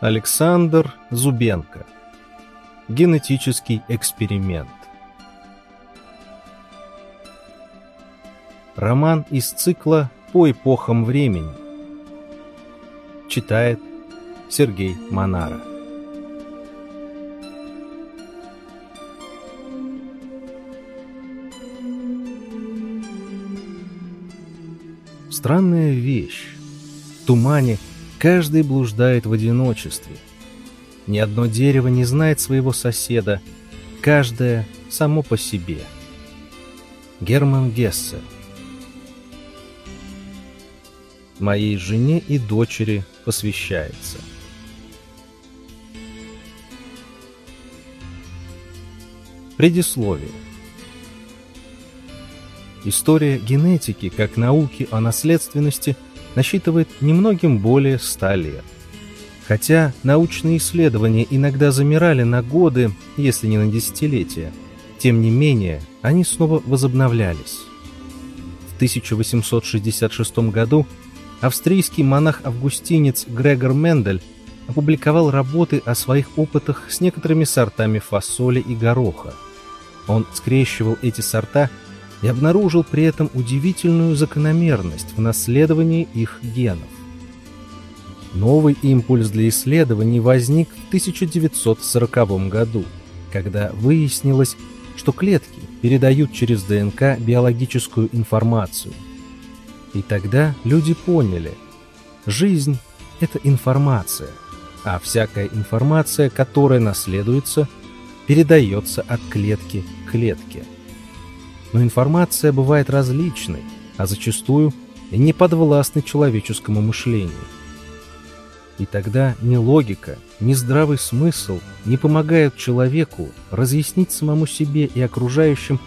Александр Зубенко. Генетический эксперимент. Роман из цикла «По эпохам времени». Читает Сергей Монара. Странная вещь. В тумане каждый блуждает в одиночестве. Ни одно дерево не знает своего соседа, каждое само по себе. Герман Гессе Моей жене и дочери посвящается. Предисловие История генетики, как науки о наследственности, насчитывает немногим более ста лет. Хотя научные исследования иногда замирали на годы, если не на десятилетия, тем не менее они снова возобновлялись. В 1866 году австрийский монах-августинец Грегор Мендель опубликовал работы о своих опытах с некоторыми сортами фасоли и гороха. Он скрещивал эти сорта – и обнаружил при этом удивительную закономерность в наследовании их генов. Новый импульс для исследований возник в 1940 году, когда выяснилось, что клетки передают через ДНК биологическую информацию. И тогда люди поняли, жизнь – это информация, а всякая информация, которая наследуется, передается от клетки к клетке – но информация бывает различной, а зачастую не подвластной человеческому мышлению. И тогда ни логика, ни здравый смысл не помогают человеку разъяснить самому себе и окружающим,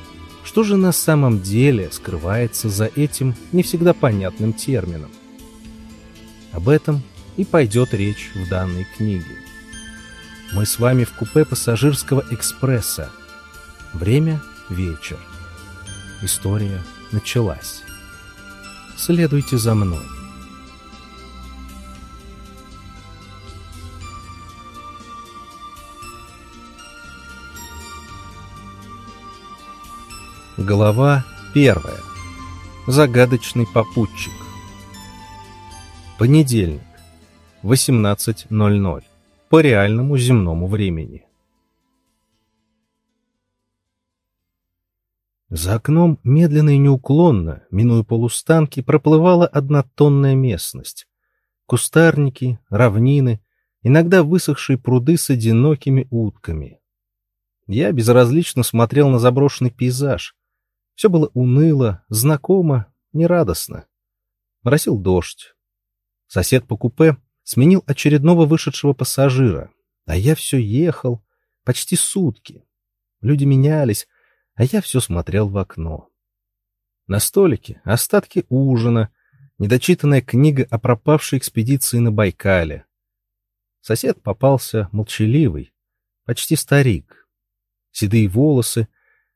что же на самом деле скрывается за этим не всегда понятным термином. Об этом и пойдет речь в данной книге. Мы с вами в купе пассажирского экспресса. Время – вечер. История началась. Следуйте за мной. Глава первая. Загадочный попутчик. Понедельник. 18.00. По реальному земному времени. За окном медленно и неуклонно, минуя полустанки, проплывала однотонная местность. Кустарники, равнины, иногда высохшие пруды с одинокими утками. Я безразлично смотрел на заброшенный пейзаж. Все было уныло, знакомо, нерадостно. Моросил дождь. Сосед по купе сменил очередного вышедшего пассажира, а я все ехал почти сутки. Люди менялись, а я все смотрел в окно. На столике остатки ужина, недочитанная книга о пропавшей экспедиции на Байкале. Сосед попался молчаливый, почти старик. Седые волосы,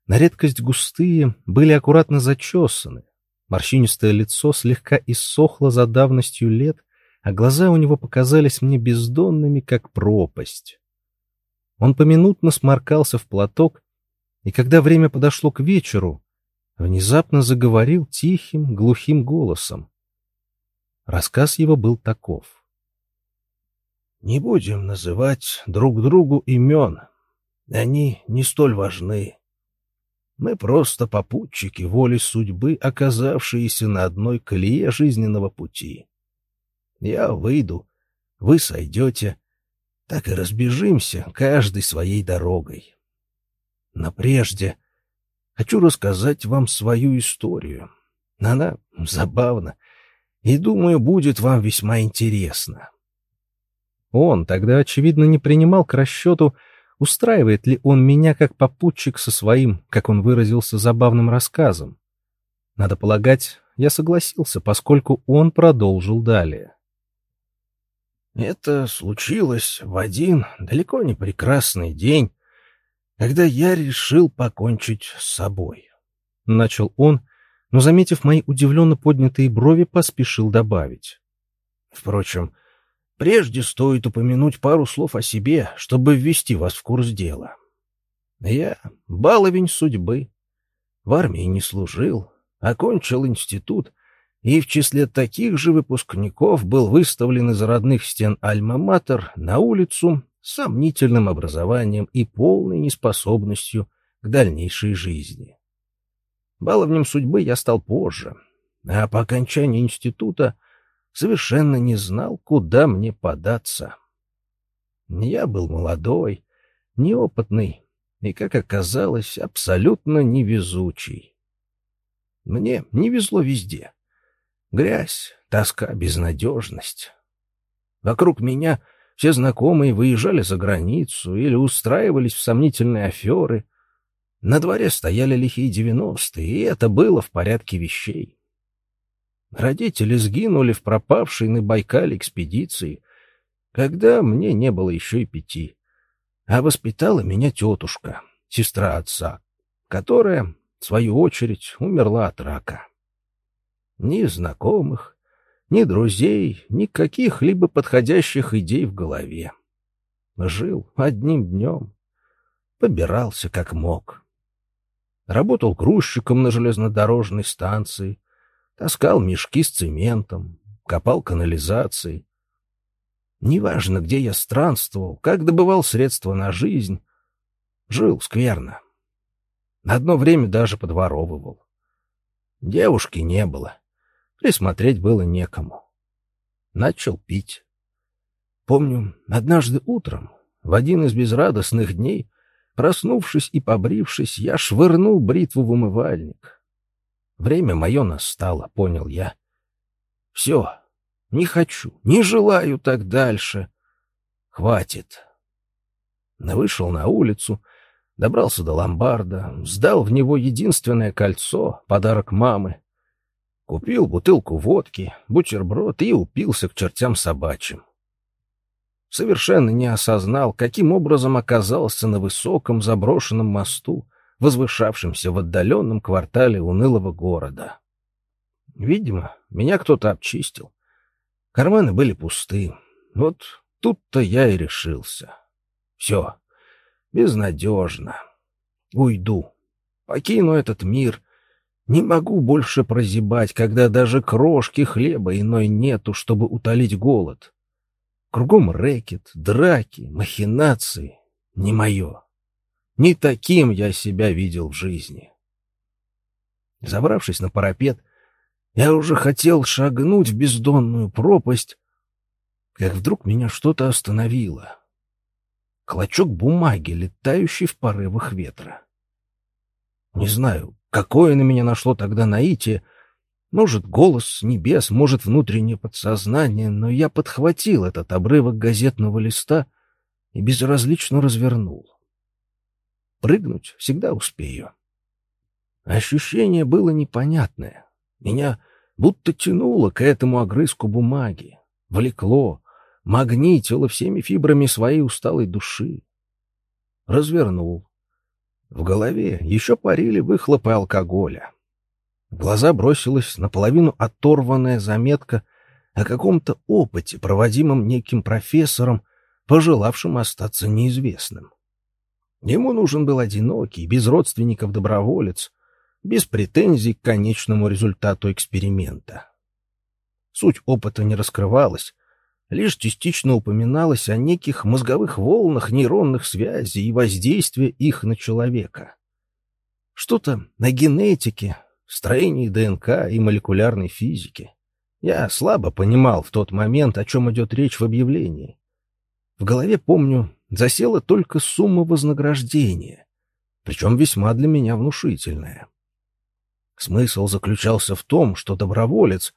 на редкость густые, были аккуратно зачесаны. Морщинистое лицо слегка иссохло за давностью лет, а глаза у него показались мне бездонными, как пропасть. Он поминутно сморкался в платок и когда время подошло к вечеру, внезапно заговорил тихим, глухим голосом. Рассказ его был таков. «Не будем называть друг другу имен. Они не столь важны. Мы просто попутчики воли судьбы, оказавшиеся на одной колее жизненного пути. Я выйду, вы сойдете, так и разбежимся каждой своей дорогой. Но прежде хочу рассказать вам свою историю. Она забавна и, думаю, будет вам весьма интересна. Он тогда, очевидно, не принимал к расчету, устраивает ли он меня как попутчик со своим, как он выразился, забавным рассказом. Надо полагать, я согласился, поскольку он продолжил далее. Это случилось в один далеко не прекрасный день когда я решил покончить с собой. Начал он, но, заметив мои удивленно поднятые брови, поспешил добавить. Впрочем, Прежде стоит упомянуть пару слов о себе, чтобы ввести вас в курс дела. Я баловень судьбы. В армии не служил, окончил институт и в числе таких же выпускников был выставлен из родных стен Альма-Матер на улицу сомнительным образованием и полной неспособностью к дальнейшей жизни. Баловнем судьбы я стал позже, а по окончании института совершенно не знал, куда мне податься. Я был молодой, неопытный и, как оказалось, абсолютно невезучий. Мне не везло везде. Грязь, тоска, безнадежность. Вокруг меня все знакомые выезжали за границу или устраивались в сомнительные аферы. На дворе стояли лихие девяностые, и это было в порядке вещей. Родители сгинули в пропавшей на Байкале экспедиции, когда мне не было еще и пяти. А воспитала меня тетушка, сестра отца, которая, в свою очередь, умерла от рака. Ни знакомых, ни друзей, ни каких-либо подходящих идей в голове. Жил одним днем, побирался как мог. Работал грузчиком на железнодорожной станции, Таскал мешки с цементом, копал канализации. Неважно, где я странствовал, как добывал средства на жизнь, жил скверно. Одно время даже подворовывал. Девушки не было, присмотреть было некому. Начал пить. Помню, однажды утром, в один из безрадостных дней, проснувшись и побрившись, я швырнул бритву в умывальник. Время мое настало, понял я. Все, не хочу, не желаю так дальше. Хватит. Вышел на улицу, добрался до ломбарда, сдал в него единственное кольцо, подарок мамы. Купил бутылку водки, бутерброд и упился к чертям собачьим. Совершенно не осознал, каким образом оказался на высоком заброшенном мосту, возвышавшимся в отдаленном квартале унылого города. Видимо, меня кто-то обчистил. Карманы были пусты. Вот тут-то я и решился. Все, безнадежно. Уйду. Покину этот мир. Не могу больше прозябать, когда даже крошки хлеба иной нету, чтобы утолить голод. Кругом рэкет, драки, махинации. Не мое. Не таким я себя видел в жизни. Забравшись на парапет, я уже хотел шагнуть в бездонную пропасть, как вдруг меня что-то остановило. Клочок бумаги, летающий в порывах ветра. Не знаю, какое на меня нашло тогда наитие, может, голос небес, может, внутреннее подсознание, но я подхватил этот обрывок газетного листа и безразлично развернул. Прыгнуть всегда успею. Ощущение было непонятное. Меня будто тянуло к этому огрызку бумаги, влекло, магнитило всеми фибрами своей усталой души. Развернул. В голове еще парили выхлопы алкоголя. В глаза бросилась наполовину оторванная заметка о каком-то опыте, проводимом неким профессором, пожелавшим остаться неизвестным. Ему нужен был одинокий, без родственников доброволец, без претензий к конечному результату эксперимента. Суть опыта не раскрывалась, лишь частично упоминалось о неких мозговых волнах нейронных связей и воздействии их на человека. Что-то на генетике, строении ДНК и молекулярной физике. Я слабо понимал в тот момент, о чем идет речь в объявлении. В голове помню засела только сумма вознаграждения, причем весьма для меня внушительная. Смысл заключался в том, что доброволец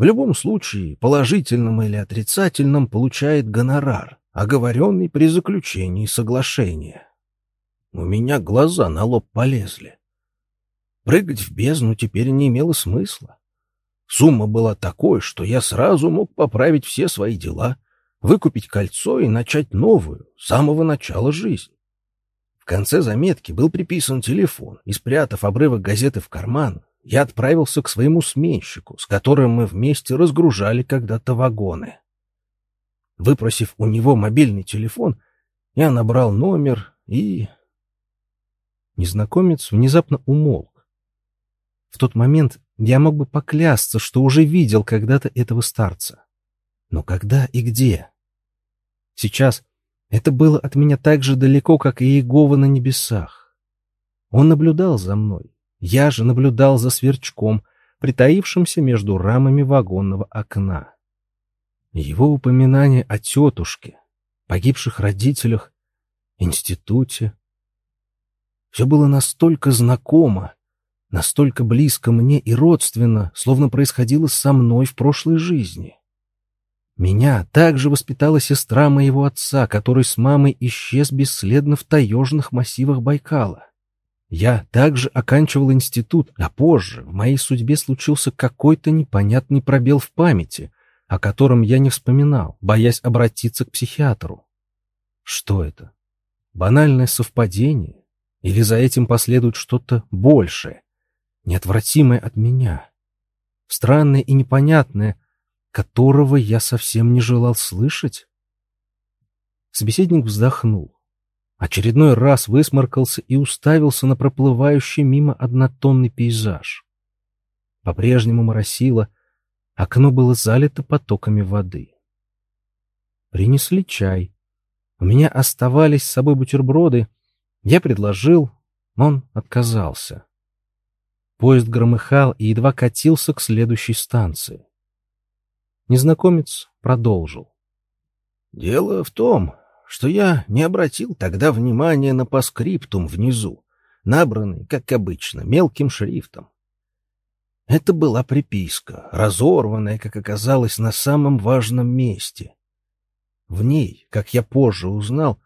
в любом случае, положительном или отрицательном, получает гонорар, оговоренный при заключении соглашения. У меня глаза на лоб полезли. Прыгать в бездну теперь не имело смысла. Сумма была такой, что я сразу мог поправить все свои дела — выкупить кольцо и начать новую, с самого начала жизнь. В конце заметки был приписан телефон, и, спрятав обрывок газеты в карман, я отправился к своему сменщику, с которым мы вместе разгружали когда-то вагоны. Выпросив у него мобильный телефон, я набрал номер и... Незнакомец внезапно умолк. В тот момент я мог бы поклясться, что уже видел когда-то этого старца. Но когда и где? Сейчас это было от меня так же далеко, как и Иегова на небесах. Он наблюдал за мной. Я же наблюдал за сверчком, притаившимся между рамами вагонного окна. Его упоминание о тетушке, погибших родителях, институте. Все было настолько знакомо, настолько близко мне и родственно, словно происходило со мной в прошлой жизни. Меня также воспитала сестра моего отца, который с мамой исчез бесследно в таежных массивах Байкала. Я также оканчивал институт, а позже в моей судьбе случился какой-то непонятный пробел в памяти, о котором я не вспоминал, боясь обратиться к психиатру. Что это? Банальное совпадение? Или за этим последует что-то большее, неотвратимое от меня? Странное и непонятное, которого я совсем не желал слышать? Собеседник вздохнул. Очередной раз высморкался и уставился на проплывающий мимо однотонный пейзаж. По-прежнему моросило, окно было залито потоками воды. Принесли чай. У меня оставались с собой бутерброды. Я предложил, он отказался. Поезд громыхал и едва катился к следующей станции. Незнакомец продолжил. «Дело в том, что я не обратил тогда внимания на паскриптум внизу, набранный, как обычно, мелким шрифтом. Это была приписка, разорванная, как оказалось, на самом важном месте. В ней, как я позже узнал,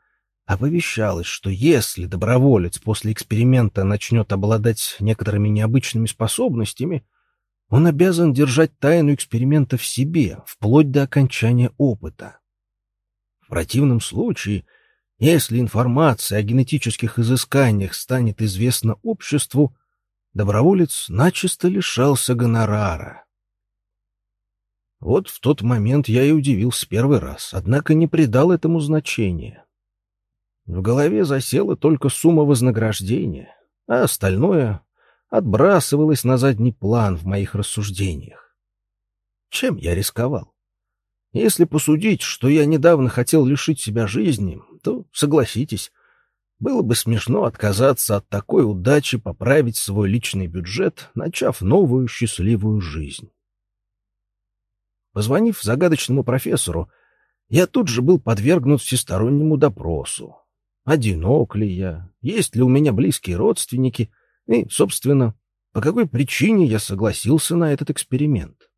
оповещалось, что если доброволец после эксперимента начнет обладать некоторыми необычными способностями, он обязан держать тайну эксперимента в себе, вплоть до окончания опыта. Противном случае, если информация о генетических изысканиях станет известна обществу, доброволец начисто лишался гонорара. Вот в тот момент я и удивился первый раз, однако не придал этому значения. В голове засела только сумма вознаграждения, а остальное отбрасывалось на задний план в моих рассуждениях. Чем я рисковал? Если посудить, что я недавно хотел лишить себя жизни, то, согласитесь, было бы смешно отказаться от такой удачи поправить свой личный бюджет, начав новую счастливую жизнь. Позвонив загадочному профессору, я тут же был подвергнут всестороннему допросу. Одинок ли я, есть ли у меня близкие родственники и, собственно, по какой причине я согласился на этот эксперимент.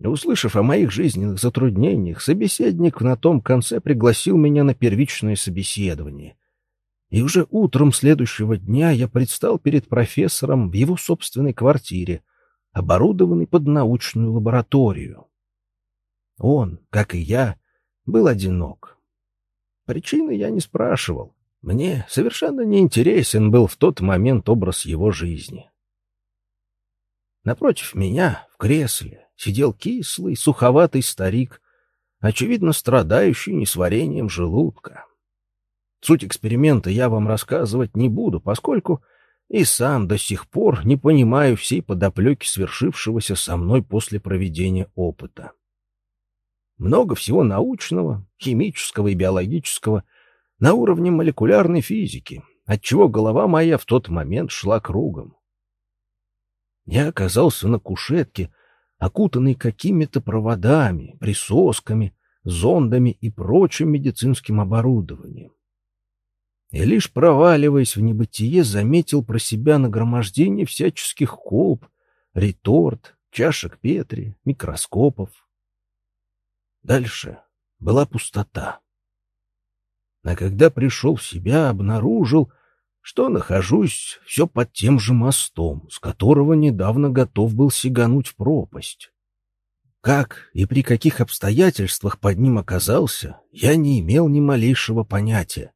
Услышав о моих жизненных затруднениях, собеседник на том конце пригласил меня на первичное собеседование. И уже утром следующего дня я предстал перед профессором в его собственной квартире, оборудованной под научную лабораторию. Он, как и я, был одинок. Причины я не спрашивал. Мне совершенно неинтересен был в тот момент образ его жизни. Напротив меня, в кресле, сидел кислый, суховатый старик, очевидно страдающий несварением желудка. Суть эксперимента я вам рассказывать не буду, поскольку и сам до сих пор не понимаю всей подоплеки свершившегося со мной после проведения опыта. Много всего научного, химического и биологического на уровне молекулярной физики, отчего голова моя в тот момент шла кругом. Я оказался на кушетке, окутанный какими-то проводами, присосками, зондами и прочим медицинским оборудованием. И лишь проваливаясь в небытие, заметил про себя нагромождение всяческих колб, реторт, чашек Петри, микроскопов. Дальше была пустота. А когда пришел в себя, обнаружил, что нахожусь все под тем же мостом, с которого недавно готов был сигануть в пропасть. Как и при каких обстоятельствах под ним оказался, я не имел ни малейшего понятия,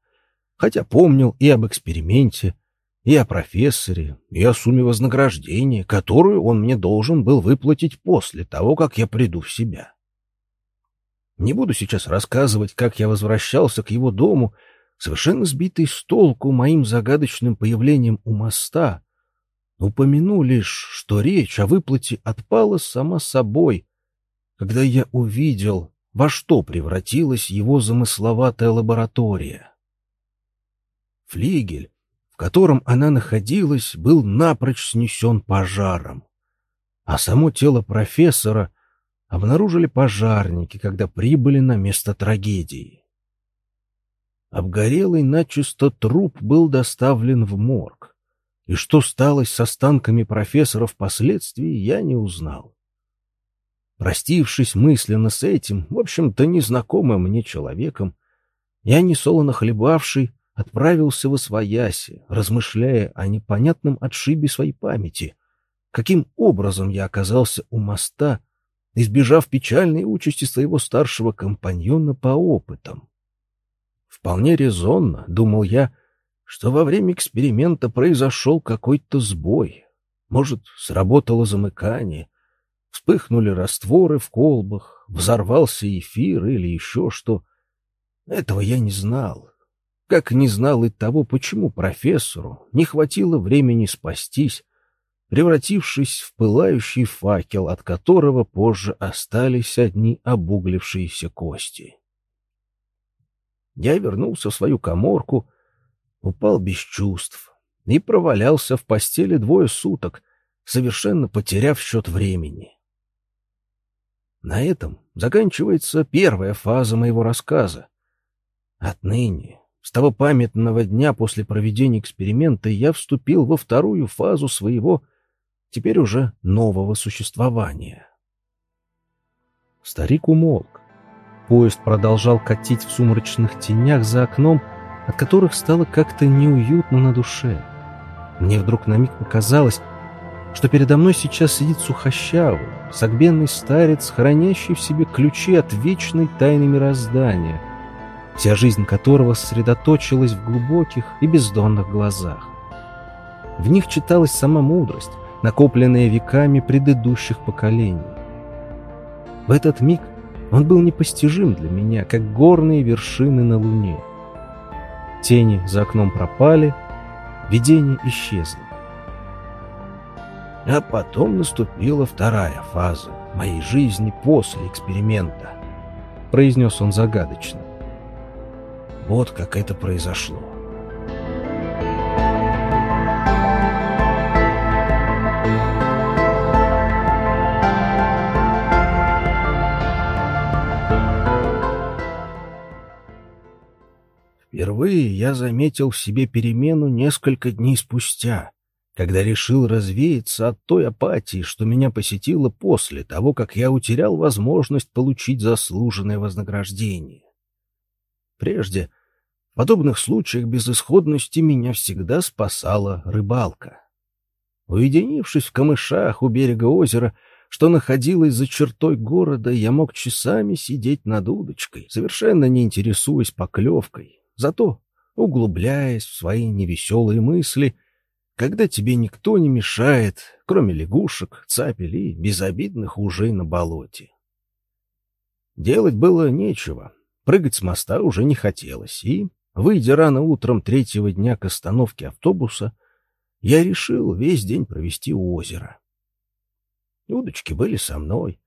хотя помнил и об эксперименте, и о профессоре, и о сумме вознаграждения, которую он мне должен был выплатить после того, как я приду в себя. Не буду сейчас рассказывать, как я возвращался к его дому, совершенно сбитый с толку моим загадочным появлением у моста. Упомяну лишь, что речь о выплате отпала сама собой, когда я увидел, во что превратилась его замысловатая лаборатория. Флигель, в котором она находилась, был напрочь снесен пожаром, а само тело профессора обнаружили пожарники, когда прибыли на место трагедии. Обгорелый начисто труп был доставлен в морг, и что стало с останками профессора впоследствии, я не узнал. Простившись мысленно с этим, в общем-то, незнакомым мне человеком, я, несолоно хлебавший, отправился в Освояси, размышляя о непонятном отшибе своей памяти, каким образом я оказался у моста, избежав печальной участи своего старшего компаньона по опытам. Вполне резонно, думал я, что во время эксперимента произошел какой-то сбой. Может, сработало замыкание, Вспыхнули растворы в колбах, взорвался эфир или еще что. Этого я не знал. Как не знал и того, почему профессору не хватило времени спастись, превратившись в пылающий факел, от которого позже остались одни обуглившиеся кости. Я вернулся в свою коморку, упал без чувств и провалялся в постели двое суток, совершенно потеряв счет времени. На этом заканчивается первая фаза моего рассказа. Отныне, с того памятного дня после проведения эксперимента, я вступил во вторую фазу своего, теперь уже нового существования. Старик умолк. Поезд продолжал катить в сумрачных тенях за окном, от которых стало как-то неуютно на душе. Мне вдруг на миг показалось, что передо мной сейчас сидит сухощавый, согбенный старец, хранящий в себе ключи от вечной тайны мироздания, вся жизнь которого сосредоточилась в глубоких и бездонных глазах. В них читалась сама мудрость, накопленная веками предыдущих поколений. В этот миг он был непостижим для меня, как горные вершины на луне. Тени за окном пропали, видения исчезли. А потом наступила вторая фаза моей жизни после эксперимента, произнес он загадочно. Вот как это произошло. Впервые я заметил в себе перемену несколько дней спустя, когда решил развеяться от той апатии, что меня посетила после того, как я утерял возможность получить заслуженное вознаграждение. Прежде, в подобных случаях безысходности меня всегда спасала рыбалка. Уединившись в камышах у берега озера, что находилось за чертой города, я мог часами сидеть над удочкой, совершенно не интересуясь поклевкой, зато углубляясь в свои невеселые мысли — когда тебе никто не мешает, кроме лягушек, цапель и безобидных ужей на болоте. Делать было нечего, прыгать с моста уже не хотелось, и, выйдя рано утром третьего дня к остановке автобуса, я решил весь день провести у озера. Удочки были со мной,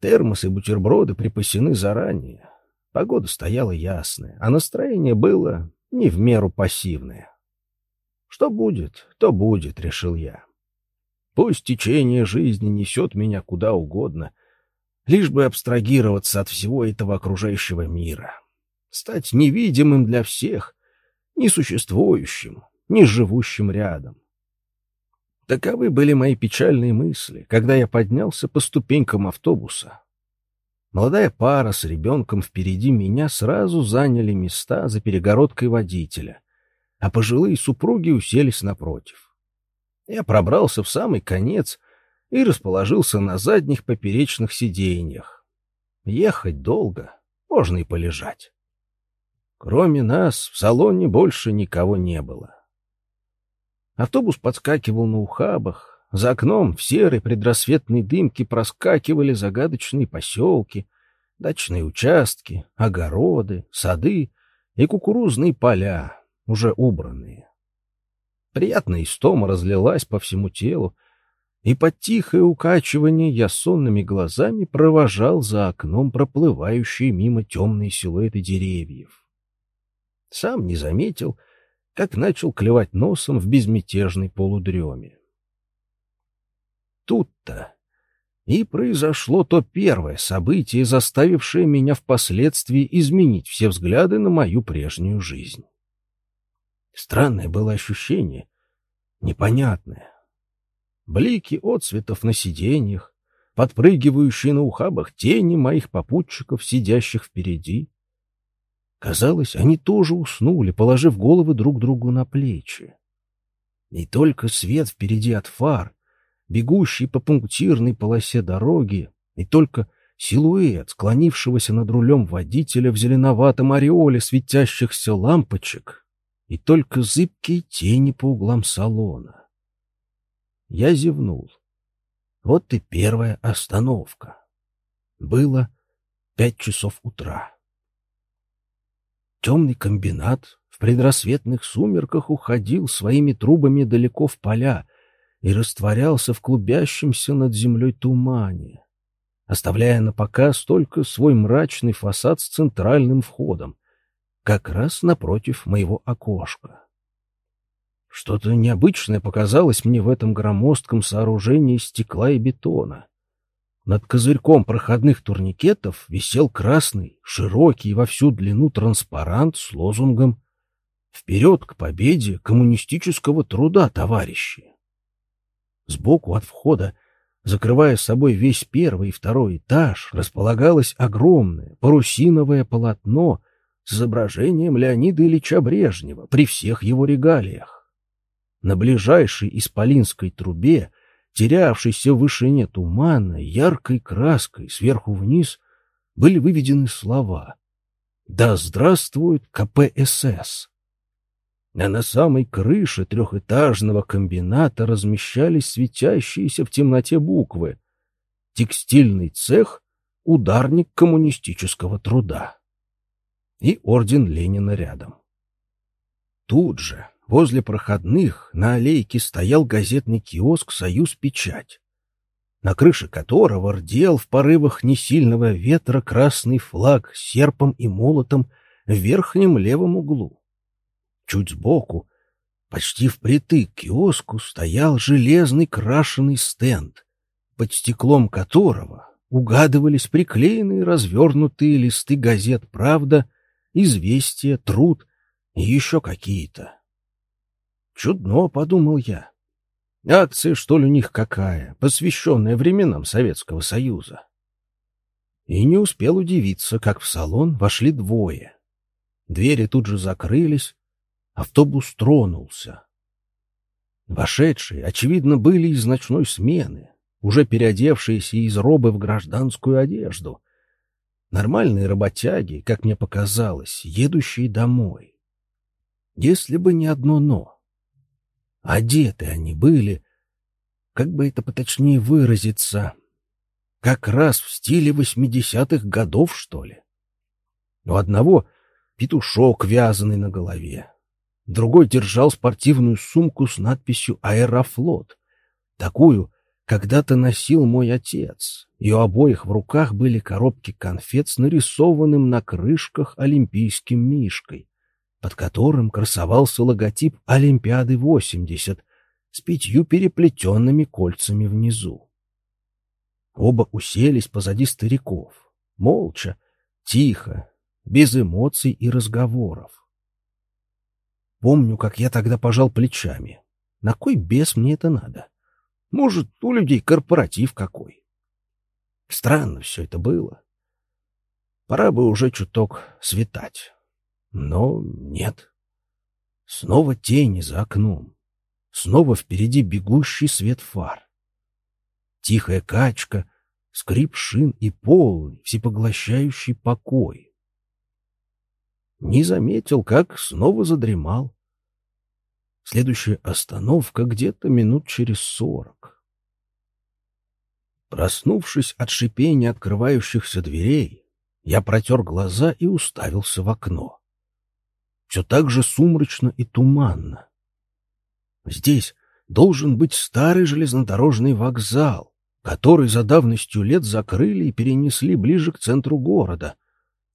термосы и бутерброды припасены заранее. Погода стояла ясная, а настроение было не в меру пассивное. Что будет, то будет, решил я. Пусть течение жизни несет меня куда угодно, лишь бы абстрагироваться от всего этого окружающего мира, стать невидимым для всех, несуществующим, не живущим рядом. Таковы были мои печальные мысли, когда я поднялся по ступенькам автобуса. Молодая пара с ребенком впереди меня сразу заняли места за перегородкой водителя — а пожилые супруги уселись напротив. Я пробрался в самый конец и расположился на задних поперечных сиденьях. Ехать долго, можно и полежать. Кроме нас в салоне больше никого не было. Автобус подскакивал на ухабах, за окном в серой предрассветной дымке проскакивали загадочные поселки, Дачные участки, огороды, сады и кукурузные поля, уже убранные. Приятная истома разлилась по всему телу, и под тихое укачивание я сонными глазами провожал за окном проплывающие мимо темные силуэты деревьев. Сам не заметил, как начал клевать носом в безмятежной полудреме. Тут-то и произошло то первое событие, заставившее меня впоследствии изменить все взгляды на мою прежнюю жизнь. Странное было ощущение, непонятное. Блики отцветов на сиденьях, подпрыгивающие на ухабах тени моих попутчиков, сидящих впереди. Казалось, они тоже уснули, положив головы друг другу на плечи. И только свет впереди от фар, бегущий по пунктирной полосе дороги, и только силуэт склонившегося над рулем водителя в зеленоватом ореоле светящихся лампочек, и только зыбкие тени по углам салона. Я зевнул. Вот и первая остановка. Было пять часов утра. Темный комбинат в предрассветных сумерках уходил своими трубами далеко в поля и растворялся в клубящемся над землей тумане, оставляя на показ только свой мрачный фасад с центральным входом, как раз напротив моего окошка. Что-то необычное показалось мне в этом громоздком сооружении стекла и бетона. Над козырьком проходных турникетов висел красный, широкий во всю длину транспарант с лозунгом «Вперед к победе коммунистического труда, товарищи!». Сбоку от входа, закрывая собой весь первый и второй этаж, располагалось огромное парусиновое полотно — с изображением Леонида Ильича Брежнева при всех его регалиях. На ближайшей исполинской трубе, терявшейся в вышине тумана, яркой краской сверху вниз были выведены слова «Да здравствует КПСС!» А на самой крыше трехэтажного комбината размещались светящиеся в темноте буквы «Текстильный цех, ударник коммунистического труда» и орден Ленина рядом. Тут же, возле проходных, на аллейке стоял газетный киоск «Союз Печать», на крыше которого рдел в порывах несильного ветра красный флаг с серпом и молотом в верхнем левом углу. Чуть сбоку, почти впритык к киоску, стоял железный крашеный стенд, под стеклом которого угадывались приклеенные развернутые листы газет «Правда» известия, труд и еще какие-то. Чудно, подумал я. Акция, что ли, у них какая, посвященная временам Советского Союза. И не успел удивиться, как в салон вошли двое. Двери тут же закрылись, автобус тронулся. Вошедшие, очевидно, были из ночной смены, уже переодевшиеся из робы в гражданскую одежду, Нормальные работяги, как мне показалось, едущие домой. Если бы не одно «но». Одеты они были, как бы это поточнее выразиться, как раз в стиле восьмидесятых годов, что ли. У одного петушок вязаный на голове, другой держал спортивную сумку с надписью «Аэрофлот», такую, когда-то носил мой отец, и у обоих в руках были коробки конфет с нарисованным на крышках олимпийским мишкой, под которым красовался логотип Олимпиады-80 с пятью переплетенными кольцами внизу. Оба уселись позади стариков, молча, тихо, без эмоций и разговоров. Помню, как я тогда пожал плечами. На кой бес мне это надо? Может, у людей корпоратив какой. Странно все это было. Пора бы уже чуток светать. Но нет. Снова тени за окном. Снова впереди бегущий свет фар. Тихая качка, скрип шин и полный, всепоглощающий покой. Не заметил, как снова задремал. Следующая остановка где-то минут через сорок. Проснувшись от шипения открывающихся дверей, Я протер глаза и уставился в окно. Все так же сумрачно и туманно. Здесь должен быть старый железнодорожный вокзал, который за давностью лет закрыли и перенесли ближе к центру города.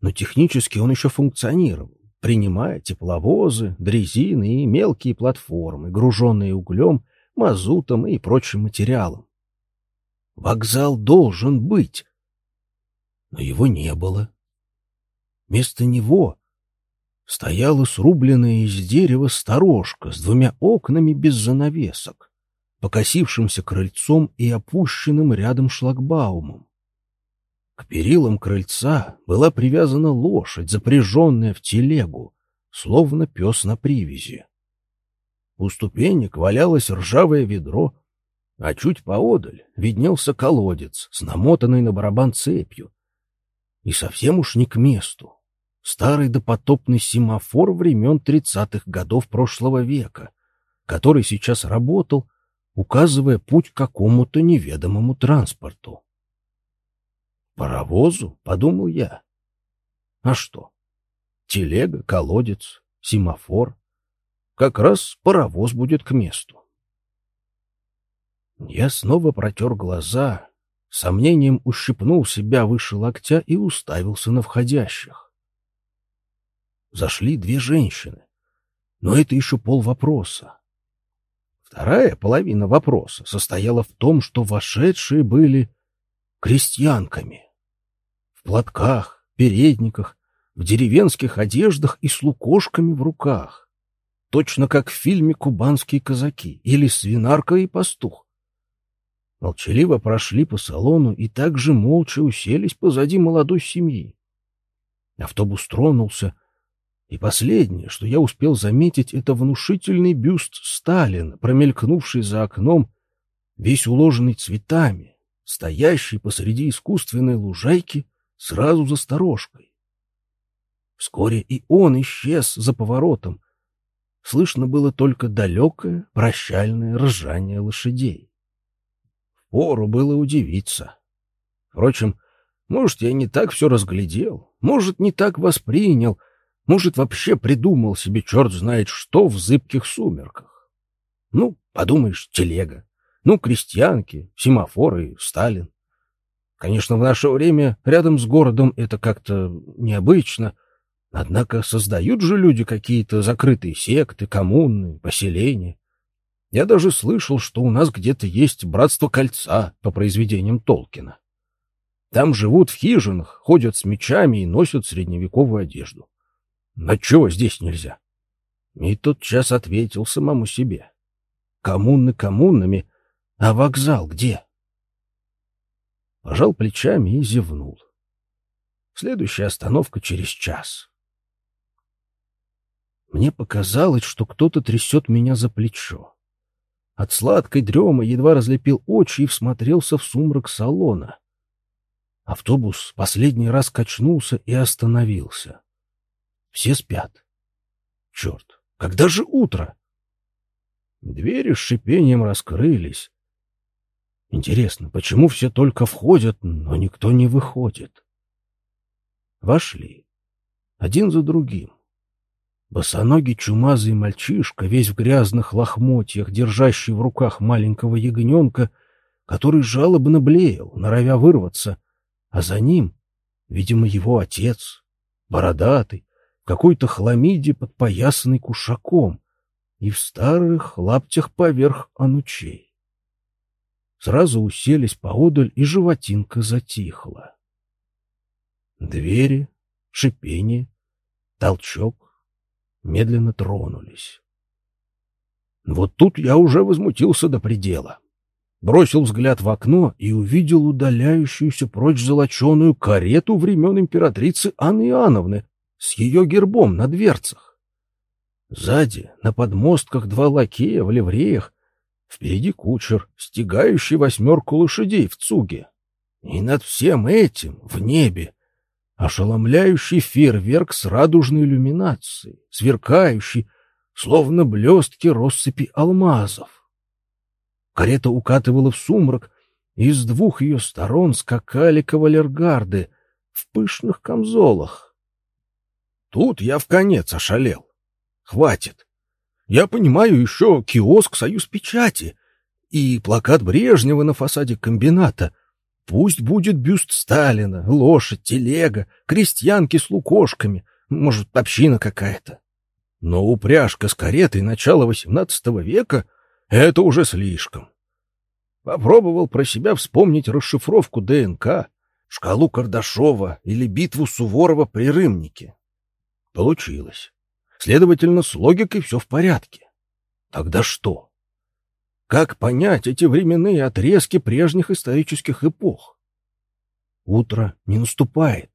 Но технически он еще функционировал, принимая тепловозы, дрезины и мелкие платформы, груженные углем, мазутом и прочим материалом. Вокзал должен быть, но его не было. Вместо него стояла срубленная из дерева сторожка с двумя окнами без занавесок, покосившимся крыльцом и опущенным рядом шлагбаумом. К перилам крыльца была привязана лошадь, запряженная в телегу, словно пес на привязи. У ступенек валялось ржавое ведро, а чуть поодаль виднелся колодец с намотанной на барабан цепью. И совсем уж не к месту старый допотопный семафор времен тридцатых годов прошлого века, который сейчас работал, указывая путь к какому-то неведомому транспорту. «Паровозу?» — подумал я. «А что? Телега, колодец, семафор. Как раз паровоз будет к месту». Я снова протер глаза, сомнением ущипнул себя выше локтя и уставился на входящих зашли две женщины. Но это еще пол вопроса. Вторая половина вопроса состояла в том, что вошедшие были крестьянками. Платках, передниках, в деревенских одеждах и с лукошками в руках. Точно как в фильме «Кубанские казаки» или «Свинарка и пастух». Молчаливо прошли по салону и также молча уселись позади молодой семьи. Автобус тронулся, и последнее, что я успел заметить, это внушительный бюст Сталина, промелькнувший за окном, весь уложенный цветами, стоящий посреди искусственной лужайки сразу за сторожкой. Вскоре и он исчез за поворотом. Слышно было только далекое прощальное ржание лошадей. Впору было удивиться. Впрочем, может, я не так все разглядел, может, не так воспринял, может, вообще придумал себе черт знает что в зыбких сумерках. Ну, подумаешь, телега. Ну, крестьянки, семафоры, Сталин. Конечно, в наше время рядом с городом это как-то необычно. Однако создают же люди какие-то закрытые секты, коммуны, поселения. Я даже слышал, что у нас где-то есть братство кольца по произведениям Толкина. Там живут в хижинах, ходят с мечами и носят средневековую одежду. Но чего здесь нельзя? И тот час ответил самому себе. Коммуны коммунами, а вокзал где? Пожал плечами и зевнул. Следующая остановка через час. Мне показалось, что кто-то трясет меня за плечо. От сладкой дремы едва разлепил очи и всмотрелся в сумрак салона. Автобус последний раз качнулся и остановился. Все спят. Черт, когда же утро? Двери с шипением раскрылись. Интересно, почему все только входят, но никто не выходит? Вошли. Один за другим. Босоногий чумазый мальчишка, весь в грязных лохмотьях, держащий в руках маленького ягненка, который жалобно блеял, норовя вырваться, а за ним, видимо, его отец, бородатый, какой-то хламиде, подпоясанный кушаком, и в старых лаптях поверх анучей. Сразу уселись поодаль, и животинка затихла. Двери, шипение, толчок медленно тронулись. Вот тут я уже возмутился до предела. Бросил взгляд в окно и увидел удаляющуюся прочь золоченую карету времен императрицы Анны Иоанновны с ее гербом на дверцах. Сзади, на подмостках, два лакея в ливреях, впереди кучер, стягающий восьмерку лошадей в цуге. И над всем этим, в небе, ошеломляющий фейерверк с радужной иллюминацией, сверкающий, словно блестки россыпи алмазов. Карета укатывала в сумрак, и с двух ее сторон скакали кавалергарды в пышных камзолах. Тут я в конец ошалел. Хватит. Я понимаю еще киоск «Союз печати» и плакат Брежнева на фасаде комбината. Пусть будет бюст Сталина, лошадь, телега, крестьянки с лукошками, может, община какая-то. Но упряжка с каретой начала XVIII века — это уже слишком. Попробовал про себя вспомнить расшифровку ДНК, шкалу Кардашова или битву Суворова при Рымнике. Получилось. Следовательно, с логикой все в порядке. Тогда что? Как понять эти временные отрезки прежних исторических эпох? Утро не наступает.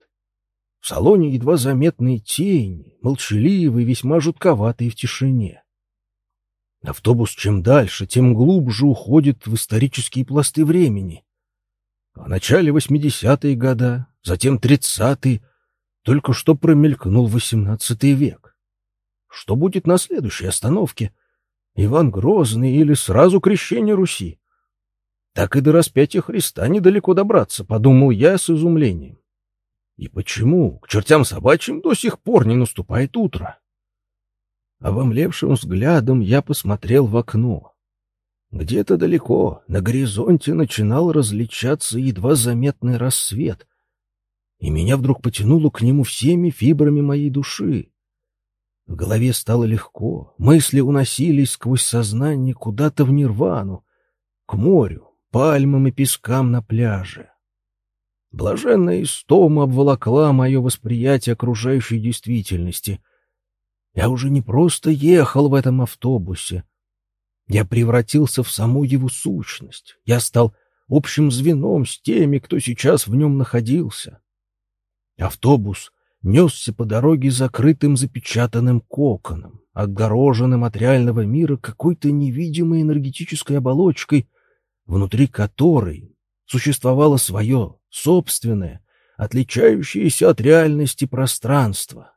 В салоне едва заметные тени, молчаливые, весьма жутковатые в тишине. Автобус чем дальше, тем глубже уходит в исторические пласты времени. В начале 80-е года, затем 30-е, только что промелькнул 18 век. Что будет на следующей остановке? Иван Грозный или сразу крещение Руси? Так и до распятия Христа недалеко добраться, подумал я с изумлением. И почему к чертям собачьим до сих пор не наступает утро? Обомлевшим взглядом я посмотрел в окно. Где-то далеко, на горизонте, начинал различаться едва заметный рассвет, и меня вдруг потянуло к нему всеми фибрами моей души. В голове стало легко, мысли уносились сквозь сознание куда-то в нирвану, к морю, пальмам и пескам на пляже. Блаженная истома обволокла мое восприятие окружающей действительности — я уже не просто ехал в этом автобусе. Я превратился в саму его сущность. Я стал общим звеном с теми, кто сейчас в нем находился. Автобус несся по дороге закрытым запечатанным коконом, отгороженным от реального мира какой-то невидимой энергетической оболочкой, внутри которой существовало свое собственное, отличающееся от реальности пространство.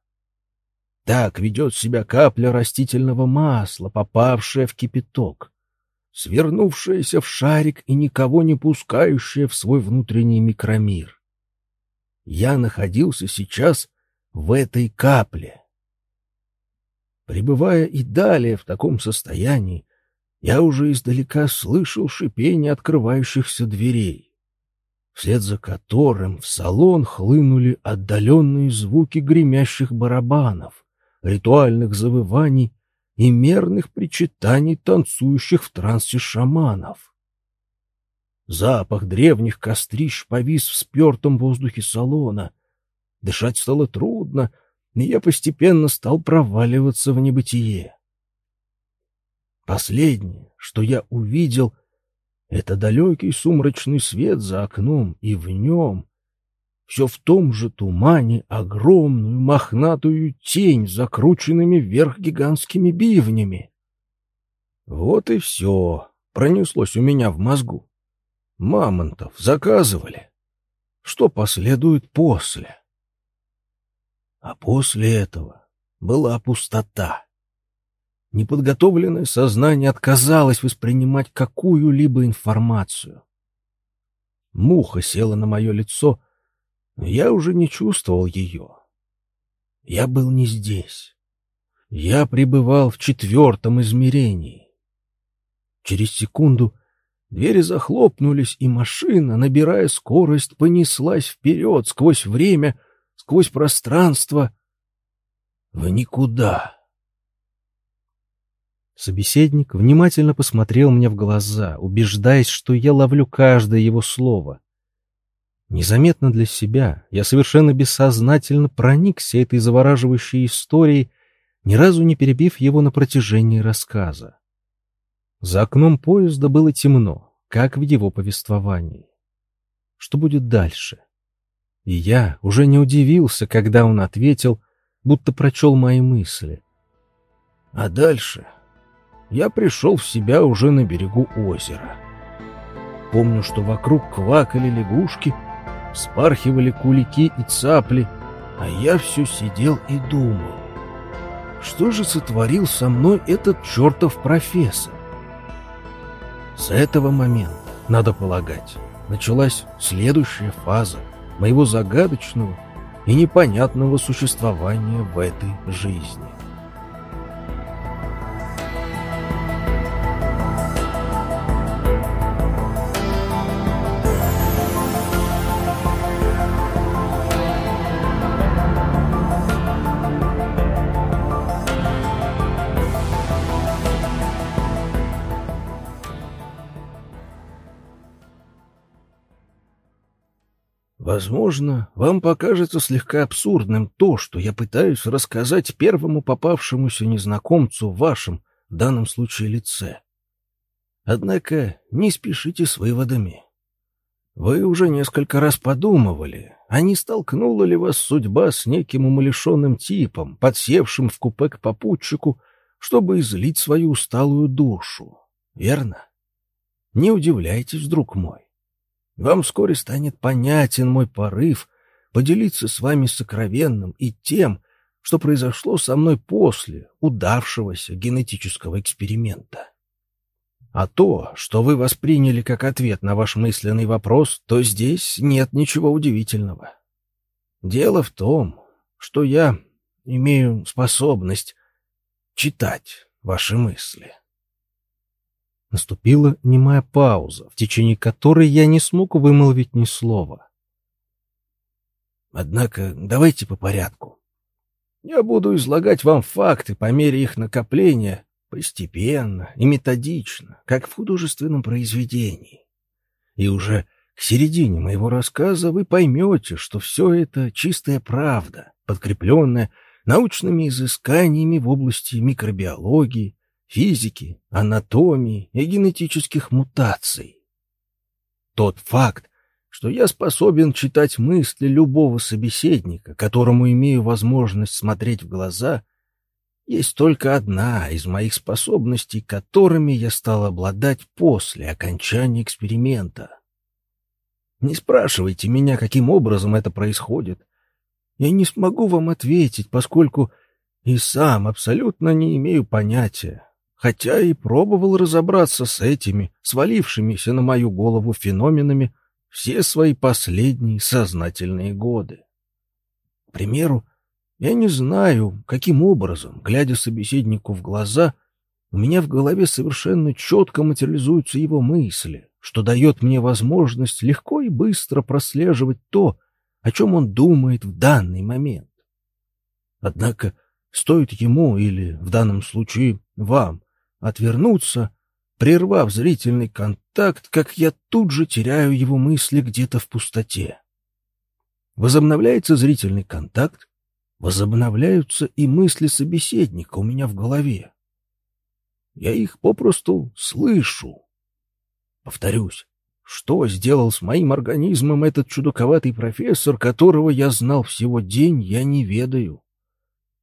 Так ведет себя капля растительного масла, попавшая в кипяток, свернувшаяся в шарик и никого не пускающая в свой внутренний микромир. Я находился сейчас в этой капле. Пребывая и далее в таком состоянии, я уже издалека слышал шипение открывающихся дверей, вслед за которым в салон хлынули отдаленные звуки гремящих барабанов ритуальных завываний и мерных причитаний танцующих в трансе шаманов. Запах древних кострищ повис в спертом воздухе салона. Дышать стало трудно, и я постепенно стал проваливаться в небытие. Последнее, что я увидел, — это далекий сумрачный свет за окном, и в нем все в том же тумане огромную мохнатую тень, закрученными вверх гигантскими бивнями. Вот и все пронеслось у меня в мозгу. Мамонтов заказывали. Что последует после? А после этого была пустота. Неподготовленное сознание отказалось воспринимать какую-либо информацию. Муха села на мое лицо — я уже не чувствовал ее. Я был не здесь. Я пребывал в четвертом измерении. Через секунду двери захлопнулись, и машина, набирая скорость, понеслась вперед сквозь время, сквозь пространство, в никуда. Собеседник внимательно посмотрел мне в глаза, убеждаясь, что я ловлю каждое его слово. Незаметно для себя я совершенно бессознательно проникся этой завораживающей историей, ни разу не перебив его на протяжении рассказа. За окном поезда было темно, как в его повествовании. Что будет дальше? И я уже не удивился, когда он ответил, будто прочел мои мысли. А дальше я пришел в себя уже на берегу озера. Помню, что вокруг квакали лягушки — спархивали кулики и цапли, а я все сидел и думал. Что же сотворил со мной этот чертов профессор? С этого момента, надо полагать, началась следующая фаза моего загадочного и непонятного существования в этой жизни. Возможно, вам покажется слегка абсурдным то, что я пытаюсь рассказать первому попавшемуся незнакомцу в вашем, в данном случае, лице. Однако не спешите с выводами. Вы уже несколько раз подумывали, а не столкнула ли вас судьба с неким умалишенным типом, подсевшим в купе к попутчику, чтобы излить свою усталую душу, верно? Не удивляйтесь, друг мой. Вам вскоре станет понятен мой порыв поделиться с вами сокровенным и тем, что произошло со мной после удавшегося генетического эксперимента. А то, что вы восприняли как ответ на ваш мысленный вопрос, то здесь нет ничего удивительного. Дело в том, что я имею способность читать ваши мысли. Наступила немая пауза, в течение которой я не смог вымолвить ни слова. Однако давайте по порядку. Я буду излагать вам факты по мере их накопления постепенно и методично, как в художественном произведении. И уже к середине моего рассказа вы поймете, что все это чистая правда, подкрепленная научными изысканиями в области микробиологии, физики, анатомии и генетических мутаций. Тот факт, что я способен читать мысли любого собеседника, которому имею возможность смотреть в глаза, есть только одна из моих способностей, которыми я стал обладать после окончания эксперимента. Не спрашивайте меня, каким образом это происходит. Я не смогу вам ответить, поскольку и сам абсолютно не имею понятия, хотя и пробовал разобраться с этими, свалившимися на мою голову феноменами, все свои последние сознательные годы. К примеру, я не знаю, каким образом, глядя собеседнику в глаза, у меня в голове совершенно четко материализуются его мысли, что дает мне возможность легко и быстро прослеживать то, о чем он думает в данный момент. Однако стоит ему или, в данном случае, вам отвернуться, прервав зрительный контакт, как я тут же теряю его мысли где-то в пустоте. Возобновляется зрительный контакт, возобновляются и мысли собеседника у меня в голове. Я их попросту слышу. Повторюсь, что сделал с моим организмом этот чудаковатый профессор, которого я знал всего день, я не ведаю.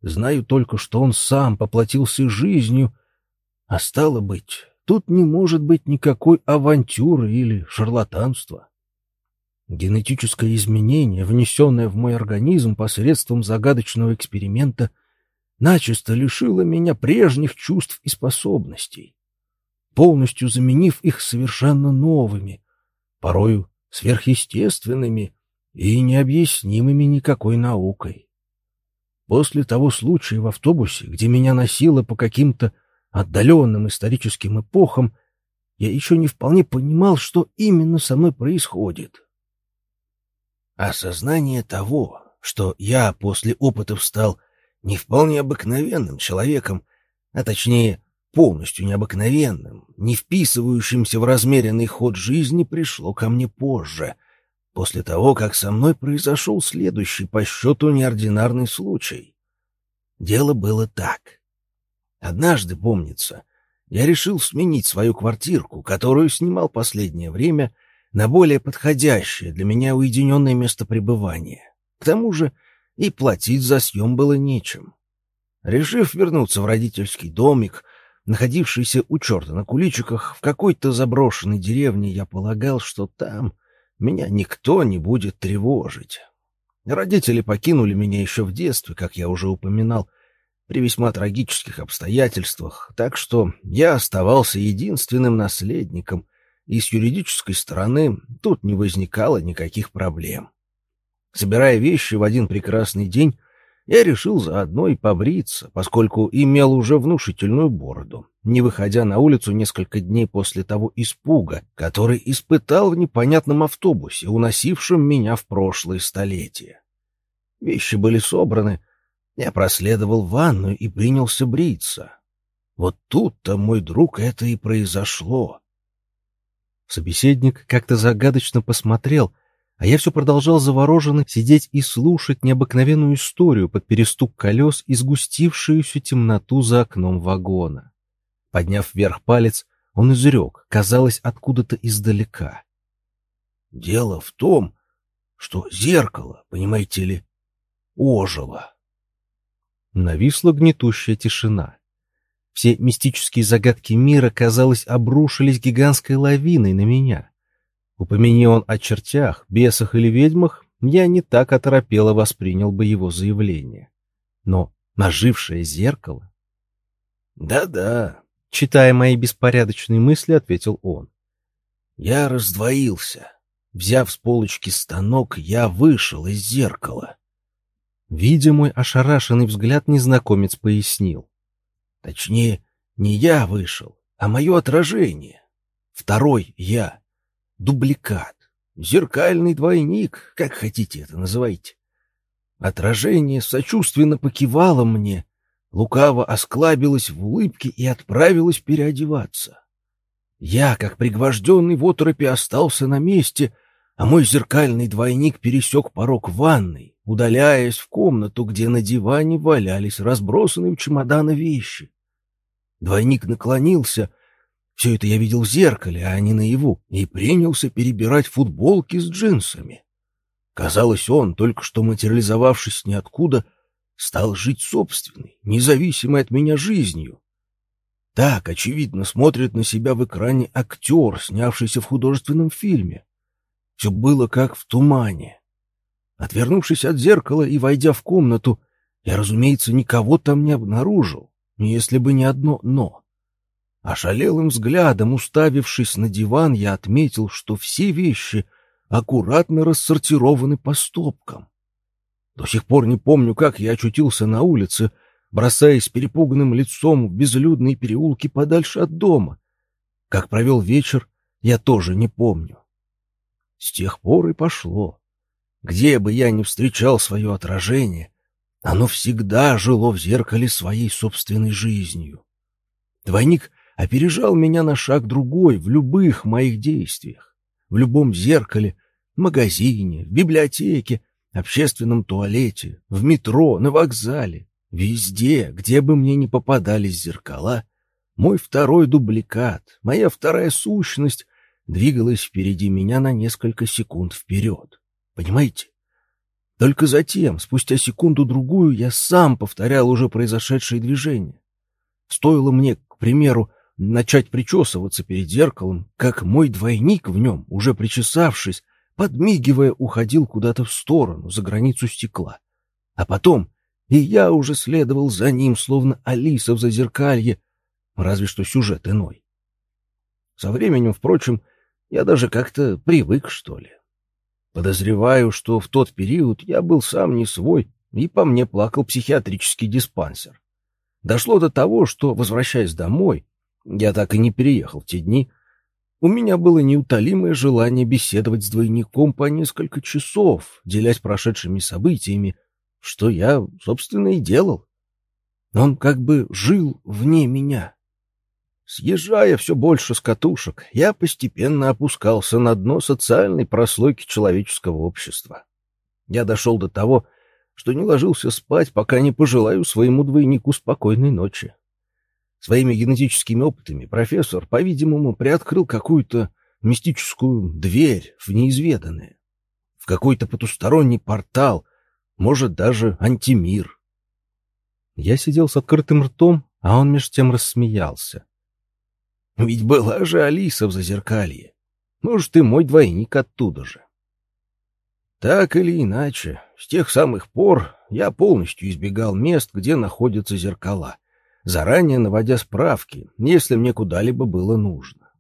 Знаю только, что он сам поплатился жизнью а стало быть, тут не может быть никакой авантюры или шарлатанства. Генетическое изменение, внесенное в мой организм посредством загадочного эксперимента, начисто лишило меня прежних чувств и способностей, полностью заменив их совершенно новыми, порою сверхъестественными и необъяснимыми никакой наукой. После того случая в автобусе, где меня носило по каким-то отдаленным историческим эпохам, я еще не вполне понимал, что именно со мной происходит. Осознание того, что я после опытов стал не вполне обыкновенным человеком, а точнее полностью необыкновенным, не вписывающимся в размеренный ход жизни, пришло ко мне позже, после того, как со мной произошел следующий по счету неординарный случай. Дело было так. Однажды, помнится, я решил сменить свою квартирку, которую снимал последнее время, на более подходящее для меня уединенное место пребывания. К тому же и платить за съем было нечем. Решив вернуться в родительский домик, находившийся у черта на куличиках, в какой-то заброшенной деревне, я полагал, что там меня никто не будет тревожить. Родители покинули меня еще в детстве, как я уже упоминал, при весьма трагических обстоятельствах, так что я оставался единственным наследником, и с юридической стороны тут не возникало никаких проблем. Собирая вещи в один прекрасный день, я решил заодно и побриться, поскольку имел уже внушительную бороду, не выходя на улицу несколько дней после того испуга, который испытал в непонятном автобусе, уносившем меня в прошлое столетие. Вещи были собраны, я проследовал в ванную и принялся бриться. Вот тут-то, мой друг, это и произошло. Собеседник как-то загадочно посмотрел — а я все продолжал завороженно сидеть и слушать необыкновенную историю под перестук колес и сгустившуюся темноту за окном вагона. Подняв вверх палец, он изрек, казалось, откуда-то издалека. «Дело в том, что зеркало, понимаете ли, ожило». Нависла гнетущая тишина. Все мистические загадки мира, казалось, обрушились гигантской лавиной на меня. Упомяни он о чертях, бесах или ведьмах, я не так оторопело воспринял бы его заявление. Но нажившее зеркало... «Да-да», — читая мои беспорядочные мысли, ответил он. «Я раздвоился. Взяв с полочки станок, я вышел из зеркала». Видя мой ошарашенный взгляд, незнакомец пояснил. «Точнее, не я вышел, а мое отражение. Второй я дубликат, зеркальный двойник, как хотите это называйте. Отражение сочувственно покивало мне, лукаво осклабилось в улыбке и отправилось переодеваться. Я, как пригвожденный в оторопе, остался на месте, а мой зеркальный двойник пересек порог ванной, удаляясь в комнату, где на диване валялись разбросанные в чемоданы вещи. Двойник наклонился — все это я видел в зеркале, а не наяву, и принялся перебирать футболки с джинсами. Казалось, он, только что материализовавшись ниоткуда, стал жить собственной, независимой от меня жизнью. Так, очевидно, смотрит на себя в экране актер, снявшийся в художественном фильме. Все было как в тумане. Отвернувшись от зеркала и войдя в комнату, я, разумеется, никого там не обнаружил, если бы не одно «но». Ошалелым взглядом, уставившись на диван, я отметил, что все вещи аккуратно рассортированы по стопкам. До сих пор не помню, как я очутился на улице, бросаясь перепуганным лицом в безлюдные переулки подальше от дома. Как провел вечер, я тоже не помню. С тех пор и пошло. Где бы я ни встречал свое отражение, оно всегда жило в зеркале своей собственной жизнью. Двойник — опережал меня на шаг другой в любых моих действиях, в любом зеркале, магазине, в библиотеке, общественном туалете, в метро, на вокзале, везде, где бы мне ни попадались зеркала, мой второй дубликат, моя вторая сущность двигалась впереди меня на несколько секунд вперед. Понимаете? Только затем, спустя секунду-другую, я сам повторял уже произошедшие движения. Стоило мне, к примеру, начать причесываться перед зеркалом, как мой двойник в нем, уже причесавшись, подмигивая, уходил куда-то в сторону, за границу стекла. А потом и я уже следовал за ним, словно Алиса в зазеркалье, разве что сюжет иной. Со временем, впрочем, я даже как-то привык, что ли. Подозреваю, что в тот период я был сам не свой, и по мне плакал психиатрический диспансер. Дошло до того, что, возвращаясь домой, я так и не переехал в те дни. У меня было неутолимое желание беседовать с двойником по несколько часов, делясь прошедшими событиями, что я, собственно, и делал. Он как бы жил вне меня. Съезжая все больше с катушек, я постепенно опускался на дно социальной прослойки человеческого общества. Я дошел до того, что не ложился спать, пока не пожелаю своему двойнику спокойной ночи. Своими генетическими опытами профессор, по-видимому, приоткрыл какую-то мистическую дверь в неизведанное, в какой-то потусторонний портал, может, даже антимир. Я сидел с открытым ртом, а он меж тем рассмеялся. Ведь была же Алиса в Зазеркалье. Может, и мой двойник оттуда же. Так или иначе, с тех самых пор я полностью избегал мест, где находятся зеркала заранее наводя справки, если мне куда-либо было нужно.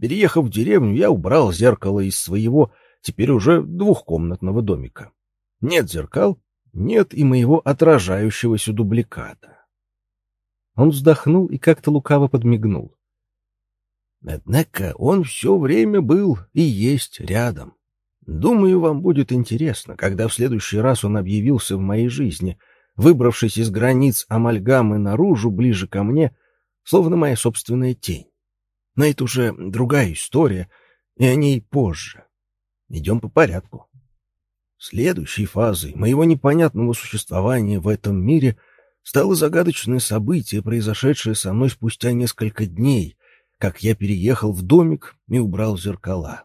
Переехав в деревню, я убрал зеркало из своего, теперь уже двухкомнатного домика. Нет зеркал, нет и моего отражающегося дубликата. Он вздохнул и как-то лукаво подмигнул. Однако он все время был и есть рядом. Думаю, вам будет интересно, когда в следующий раз он объявился в моей жизни, выбравшись из границ амальгамы наружу, ближе ко мне, словно моя собственная тень. Но это уже другая история, и о ней позже. Идем по порядку. Следующей фазой моего непонятного существования в этом мире стало загадочное событие, произошедшее со мной спустя несколько дней, как я переехал в домик и убрал зеркала.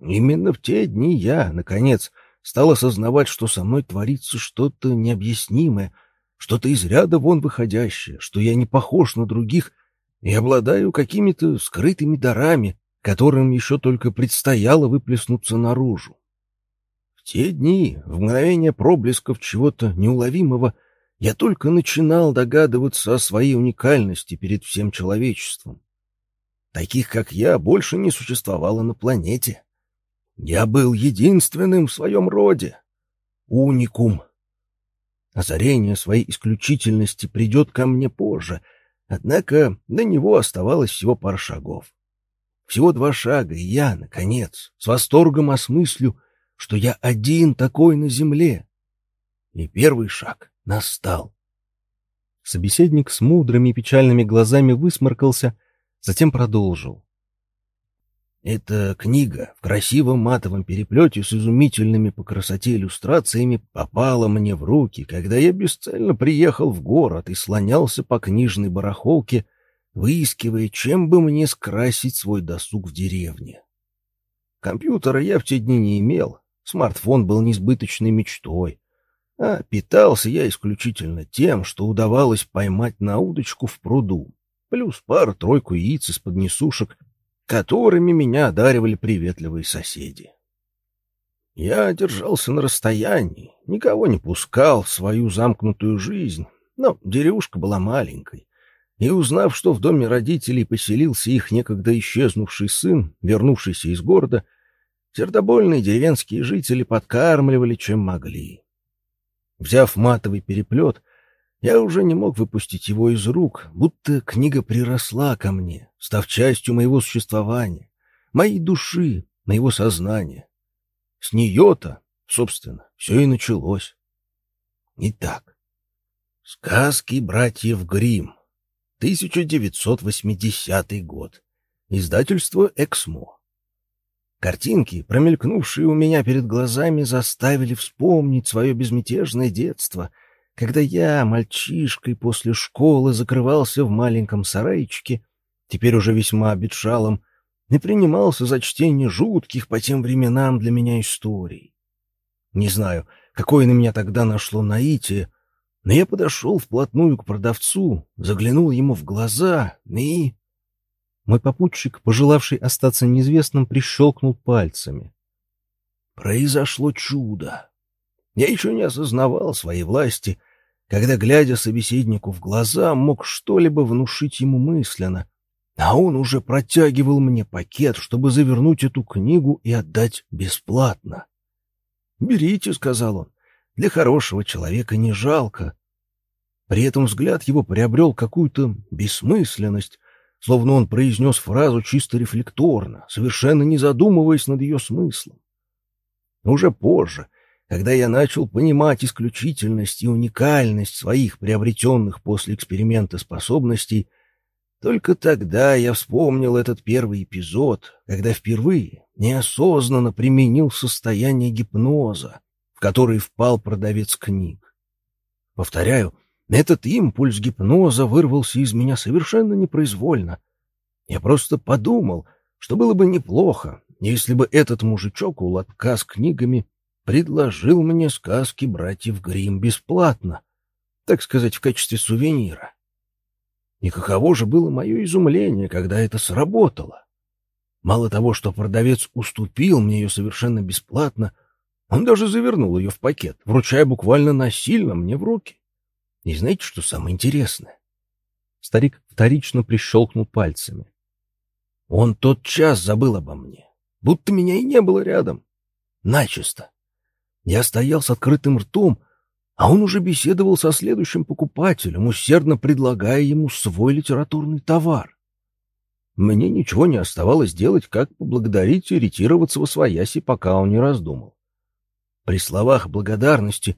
Именно в те дни я, наконец, стал осознавать, что со мной творится что-то необъяснимое, что-то из ряда вон выходящее, что я не похож на других и обладаю какими-то скрытыми дарами, которым еще только предстояло выплеснуться наружу. В те дни, в мгновение проблесков чего-то неуловимого, я только начинал догадываться о своей уникальности перед всем человечеством. Таких, как я, больше не существовало на планете. Я был единственным в своем роде. Уникум. Озарение своей исключительности придет ко мне позже, однако до него оставалось всего пара шагов. Всего два шага, и я, наконец, с восторгом осмыслю, что я один такой на земле. И первый шаг настал. Собеседник с мудрыми печальными глазами высморкался, затем продолжил. Эта книга в красивом матовом переплете с изумительными по красоте иллюстрациями попала мне в руки, когда я бесцельно приехал в город и слонялся по книжной барахолке, выискивая, чем бы мне скрасить свой досуг в деревне. Компьютера я в те дни не имел, смартфон был несбыточной мечтой, а питался я исключительно тем, что удавалось поймать на удочку в пруду, плюс пару-тройку яиц из-под несушек — которыми меня одаривали приветливые соседи. Я держался на расстоянии, никого не пускал в свою замкнутую жизнь, но деревушка была маленькой, и, узнав, что в доме родителей поселился их некогда исчезнувший сын, вернувшийся из города, сердобольные деревенские жители подкармливали, чем могли. Взяв матовый переплет, я уже не мог выпустить его из рук, будто книга приросла ко мне, став частью моего существования, моей души, моего сознания. С нее-то, собственно, все и началось. Итак, сказки братьев Гримм, 1980 год, издательство «Эксмо». Картинки, промелькнувшие у меня перед глазами, заставили вспомнить свое безмятежное детство — когда я, мальчишкой, после школы закрывался в маленьком сарайчике, теперь уже весьма обетшалом, и принимался за чтение жутких по тем временам для меня историй. Не знаю, какое на меня тогда нашло наитие, но я подошел вплотную к продавцу, заглянул ему в глаза и... Мой попутчик, пожелавший остаться неизвестным, прищелкнул пальцами. Произошло чудо. Я еще не осознавал своей власти, когда, глядя собеседнику в глаза, мог что-либо внушить ему мысленно, а он уже протягивал мне пакет, чтобы завернуть эту книгу и отдать бесплатно. «Берите», — сказал он, — «для хорошего человека не жалко». При этом взгляд его приобрел какую-то бессмысленность, словно он произнес фразу чисто рефлекторно, совершенно не задумываясь над ее смыслом. Уже позже, когда я начал понимать исключительность и уникальность своих приобретенных после эксперимента способностей, только тогда я вспомнил этот первый эпизод, когда впервые неосознанно применил состояние гипноза, в который впал продавец книг. Повторяю, этот импульс гипноза вырвался из меня совершенно непроизвольно. Я просто подумал, что было бы неплохо, если бы этот мужичок у лотка с книгами предложил мне сказки братьев Гримм бесплатно, так сказать, в качестве сувенира. И каково же было мое изумление, когда это сработало. Мало того, что продавец уступил мне ее совершенно бесплатно, он даже завернул ее в пакет, вручая буквально насильно мне в руки. И знаете, что самое интересное? Старик вторично прищелкнул пальцами. Он тот час забыл обо мне, будто меня и не было рядом. Начисто. Я стоял с открытым ртом, а он уже беседовал со следующим покупателем, усердно предлагая ему свой литературный товар. Мне ничего не оставалось делать, как поблагодарить и ретироваться во свояси, пока он не раздумал. При словах благодарности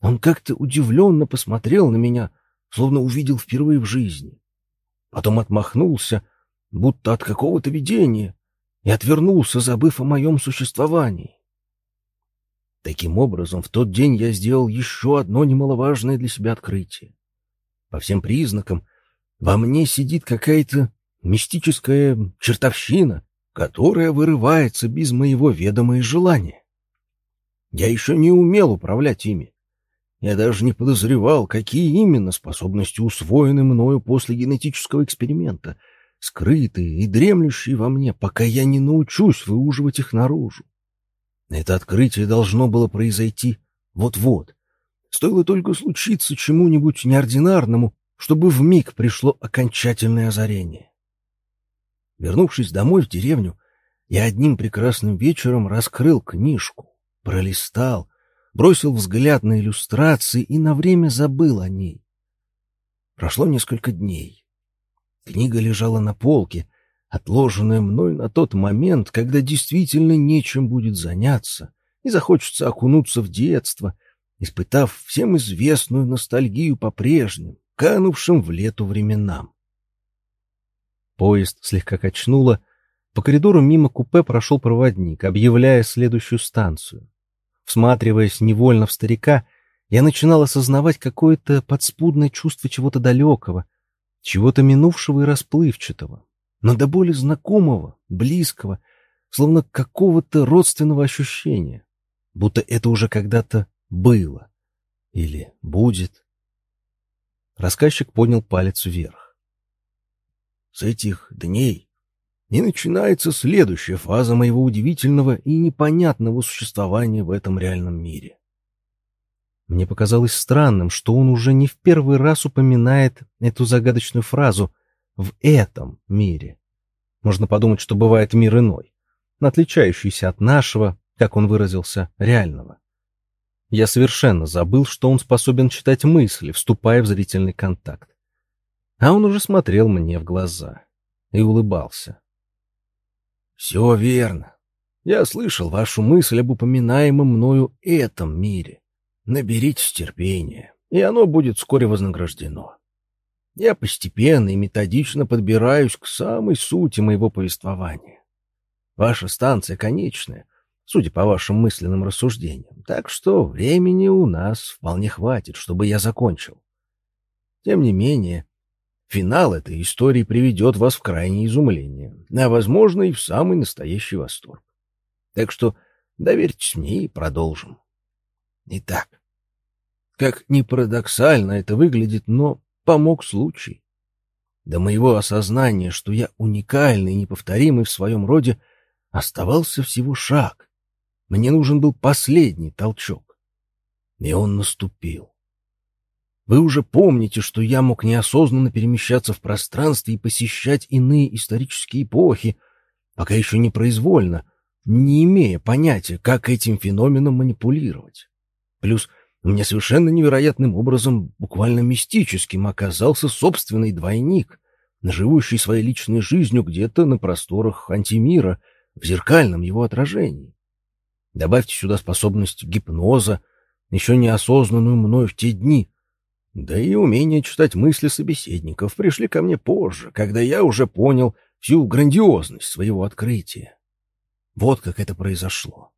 он как-то удивленно посмотрел на меня, словно увидел впервые в жизни. Потом отмахнулся, будто от какого-то видения, и отвернулся, забыв о моем существовании. Таким образом, в тот день я сделал еще одно немаловажное для себя открытие. По всем признакам, во мне сидит какая-то мистическая чертовщина, которая вырывается без моего ведома и желания. Я еще не умел управлять ими. Я даже не подозревал, какие именно способности усвоены мною после генетического эксперимента, скрытые и дремлющие во мне, пока я не научусь выуживать их наружу. Это открытие должно было произойти вот-вот. Стоило только случиться чему-нибудь неординарному, чтобы в миг пришло окончательное озарение. Вернувшись домой в деревню, я одним прекрасным вечером раскрыл книжку, пролистал, бросил взгляд на иллюстрации и на время забыл о ней. Прошло несколько дней. Книга лежала на полке, отложенная мной на тот момент, когда действительно нечем будет заняться и захочется окунуться в детство, испытав всем известную ностальгию по прежним, канувшим в лету временам. Поезд слегка качнуло, по коридору мимо купе прошел проводник, объявляя следующую станцию. Всматриваясь невольно в старика, я начинал осознавать какое-то подспудное чувство чего-то далекого, чего-то минувшего и расплывчатого, но до боли знакомого, близкого, словно какого-то родственного ощущения, будто это уже когда-то было или будет. Рассказчик поднял палец вверх. С этих дней и начинается следующая фаза моего удивительного и непонятного существования в этом реальном мире. Мне показалось странным, что он уже не в первый раз упоминает эту загадочную фразу в этом мире. Можно подумать, что бывает мир иной, отличающийся от нашего, как он выразился, реального. Я совершенно забыл, что он способен читать мысли, вступая в зрительный контакт. А он уже смотрел мне в глаза и улыбался. «Все верно. Я слышал вашу мысль об упоминаемом мною этом мире. Наберитесь терпения, и оно будет вскоре вознаграждено. Я постепенно и методично подбираюсь к самой сути моего повествования. Ваша станция конечная, судя по вашим мысленным рассуждениям, так что времени у нас вполне хватит, чтобы я закончил. Тем не менее, финал этой истории приведет вас в крайнее изумление, а, возможно, и в самый настоящий восторг. Так что доверьтесь мне и продолжим. Итак, как ни парадоксально это выглядит, но помог случай. До моего осознания, что я уникальный и неповторимый в своем роде, оставался всего шаг. Мне нужен был последний толчок. И он наступил. Вы уже помните, что я мог неосознанно перемещаться в пространстве и посещать иные исторические эпохи, пока еще не произвольно, не имея понятия, как этим феноменом манипулировать. Плюс меня совершенно невероятным образом, буквально мистическим, оказался собственный двойник, живущий своей личной жизнью где-то на просторах антимира, в зеркальном его отражении. Добавьте сюда способность гипноза, еще неосознанную мной в те дни, да и умение читать мысли собеседников пришли ко мне позже, когда я уже понял всю грандиозность своего открытия. Вот как это произошло.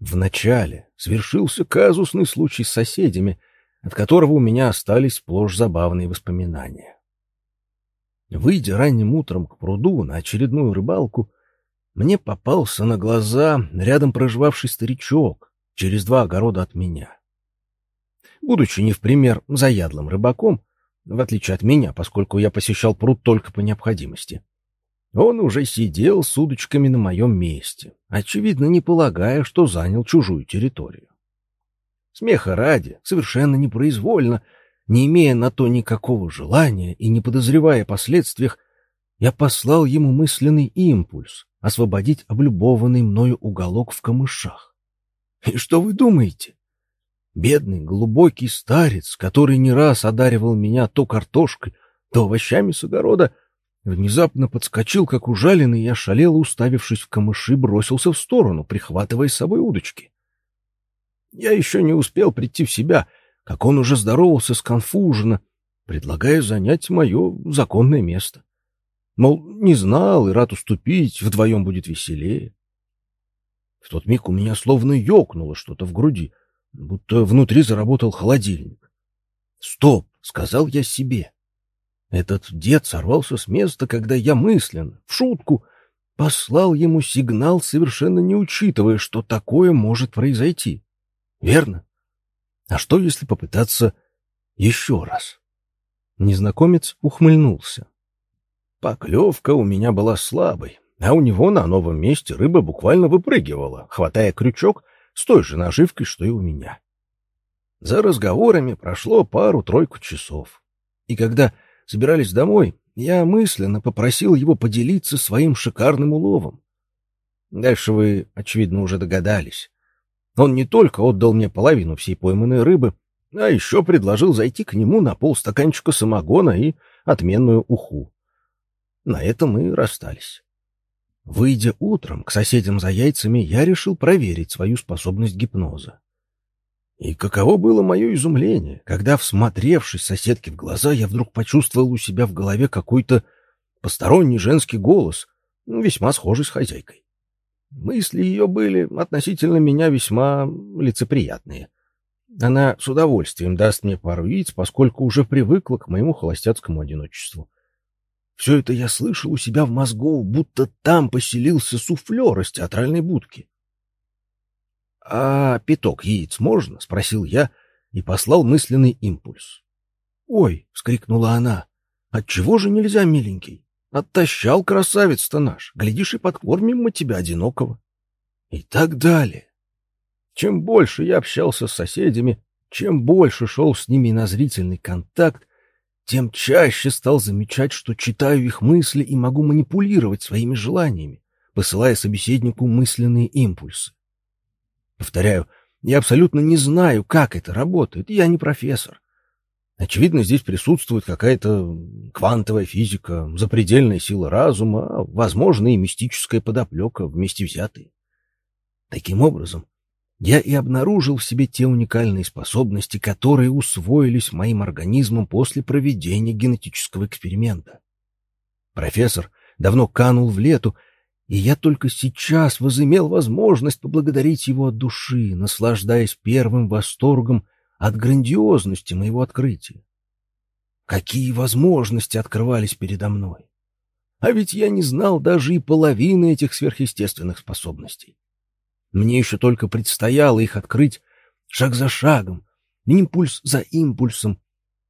Вначале свершился казусный случай с соседями, от которого у меня остались сплошь забавные воспоминания. Выйдя ранним утром к пруду на очередную рыбалку, мне попался на глаза рядом проживавший старичок через два огорода от меня. Будучи не в пример заядлым рыбаком, в отличие от меня, поскольку я посещал пруд только по необходимости, он уже сидел с удочками на моем месте, очевидно, не полагая, что занял чужую территорию. Смеха ради, совершенно непроизвольно, не имея на то никакого желания и не подозревая о последствиях, я послал ему мысленный импульс освободить облюбованный мною уголок в камышах. И что вы думаете? Бедный, глубокий старец, который не раз одаривал меня то картошкой, то овощами с огорода, внезапно подскочил, как ужаленный, и ошалело, уставившись в камыши, бросился в сторону, прихватывая с собой удочки. Я еще не успел прийти в себя, как он уже здоровался сконфуженно, предлагая занять мое законное место. Мол, не знал и рад уступить, вдвоем будет веселее. В тот миг у меня словно ёкнуло что-то в груди, будто внутри заработал холодильник. «Стоп!» — сказал я себе. Этот дед сорвался с места, когда я мысленно, в шутку, послал ему сигнал, совершенно не учитывая, что такое может произойти. Верно? А что, если попытаться еще раз? Незнакомец ухмыльнулся. Поклевка у меня была слабой, а у него на новом месте рыба буквально выпрыгивала, хватая крючок с той же наживкой, что и у меня. За разговорами прошло пару-тройку часов. И когда собирались домой, я мысленно попросил его поделиться своим шикарным уловом. Дальше вы, очевидно, уже догадались. Он не только отдал мне половину всей пойманной рыбы, а еще предложил зайти к нему на полстаканчика самогона и отменную уху. На этом мы расстались. Выйдя утром к соседям за яйцами, я решил проверить свою способность гипноза. И каково было мое изумление, когда, всмотревшись соседке в глаза, я вдруг почувствовал у себя в голове какой-то посторонний женский голос, весьма схожий с хозяйкой. Мысли ее были относительно меня весьма лицеприятные. Она с удовольствием даст мне пару яиц, поскольку уже привыкла к моему холостяцкому одиночеству. Все это я слышал у себя в мозгу, будто там поселился суфлер из театральной будки. — А пяток яиц можно? — спросил я и послал мысленный импульс. — Ой! — вскрикнула она. — Отчего же нельзя, миленький? Оттащал красавец-то наш. Глядишь, и подкормим мы тебя одинокого. И так далее. Чем больше я общался с соседями, чем больше шел с ними на зрительный контакт, тем чаще стал замечать, что читаю их мысли и могу манипулировать своими желаниями, посылая собеседнику мысленные импульсы. Повторяю, я абсолютно не знаю, как это работает, я не профессор. Очевидно, здесь присутствует какая-то квантовая физика, запредельная сила разума, а, возможно, и мистическая подоплека вместе взятые. Таким образом, я и обнаружил в себе те уникальные способности, которые усвоились моим организмом после проведения генетического эксперимента. Профессор давно канул в лету, и я только сейчас возымел возможность поблагодарить его от души, наслаждаясь первым восторгом от грандиозности моего открытия. Какие возможности открывались передо мной! А ведь я не знал даже и половины этих сверхъестественных способностей. Мне еще только предстояло их открыть шаг за шагом, импульс за импульсом,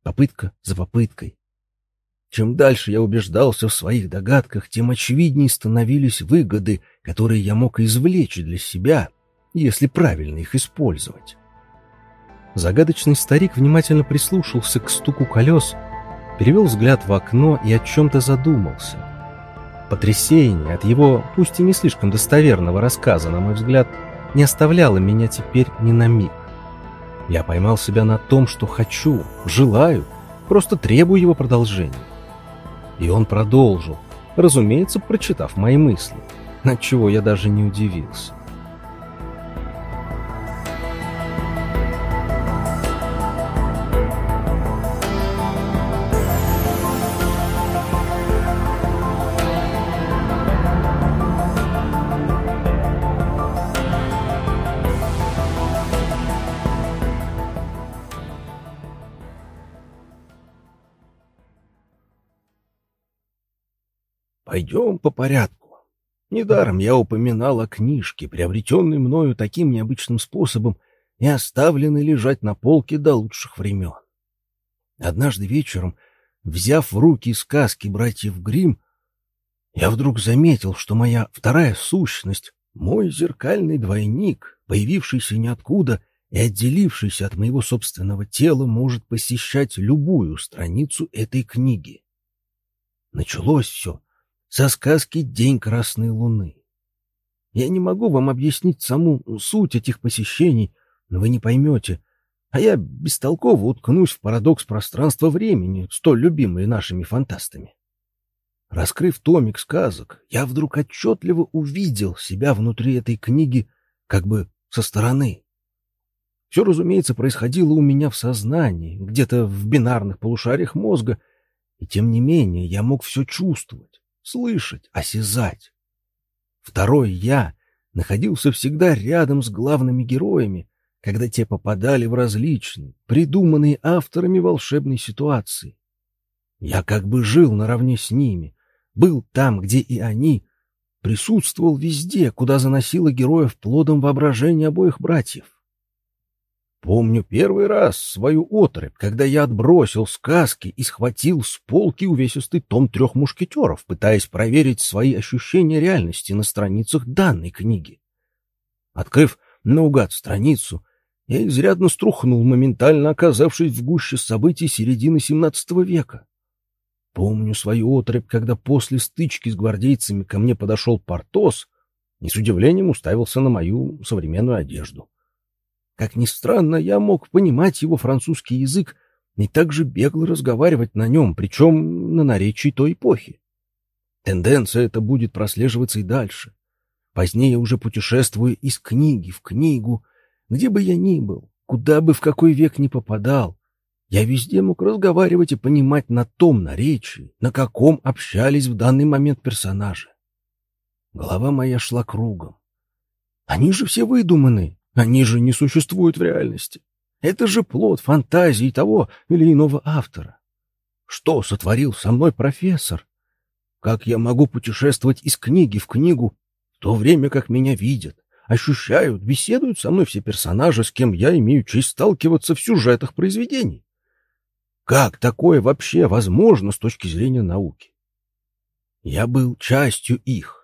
попытка за попыткой. Чем дальше я убеждался в своих догадках, тем очевиднее становились выгоды, которые я мог извлечь для себя, если правильно их использовать. Загадочный старик внимательно прислушался к стуку колес, перевел взгляд в окно и о чем-то задумался. Потрясение от его, пусть и не слишком достоверного рассказа, на мой взгляд, не оставляло меня теперь ни на миг. Я поймал себя на том, что хочу, желаю, просто требую его продолжения. И он продолжил, разумеется, прочитав мои мысли, над чего я даже не удивился. Пойдем по порядку. Недаром я упоминал о книжке, приобретенной мною таким необычным способом и оставленной лежать на полке до лучших времен. Однажды вечером, взяв в руки сказки братьев Гримм, я вдруг заметил, что моя вторая сущность, мой зеркальный двойник, появившийся ниоткуда и отделившийся от моего собственного тела, может посещать любую страницу этой книги. Началось все со сказки «День Красной Луны». Я не могу вам объяснить саму суть этих посещений, но вы не поймете. А я бестолково уткнусь в парадокс пространства-времени, столь любимый нашими фантастами. Раскрыв томик сказок, я вдруг отчетливо увидел себя внутри этой книги как бы со стороны. Все, разумеется, происходило у меня в сознании, где-то в бинарных полушариях мозга, и тем не менее я мог все чувствовать, слышать, осязать. Второй «я» находился всегда рядом с главными героями, когда те попадали в различные, придуманные авторами волшебной ситуации. Я как бы жил наравне с ними, был там, где и они, присутствовал везде, куда заносило героев плодом воображения обоих братьев. Помню первый раз свою отрыбь, когда я отбросил сказки и схватил с полки увесистый том трех мушкетеров, пытаясь проверить свои ощущения реальности на страницах данной книги. Открыв наугад страницу, я изрядно струхнул, моментально оказавшись в гуще событий середины XVII века. Помню свою отрыбь, когда после стычки с гвардейцами ко мне подошел Портос и с удивлением уставился на мою современную одежду. Как ни странно, я мог понимать его французский язык и также бегло разговаривать на нем, причем на наречии той эпохи. Тенденция эта будет прослеживаться и дальше. Позднее уже путешествуя из книги в книгу, где бы я ни был, куда бы в какой век ни попадал, я везде мог разговаривать и понимать на том наречии, на каком общались в данный момент персонажи. Голова моя шла кругом. Они же все выдуманы, они же не существуют в реальности. Это же плод фантазии того или иного автора. Что сотворил со мной профессор? Как я могу путешествовать из книги в книгу, в то время как меня видят, ощущают, беседуют со мной все персонажи, с кем я имею честь сталкиваться в сюжетах произведений? Как такое вообще возможно с точки зрения науки? Я был частью их.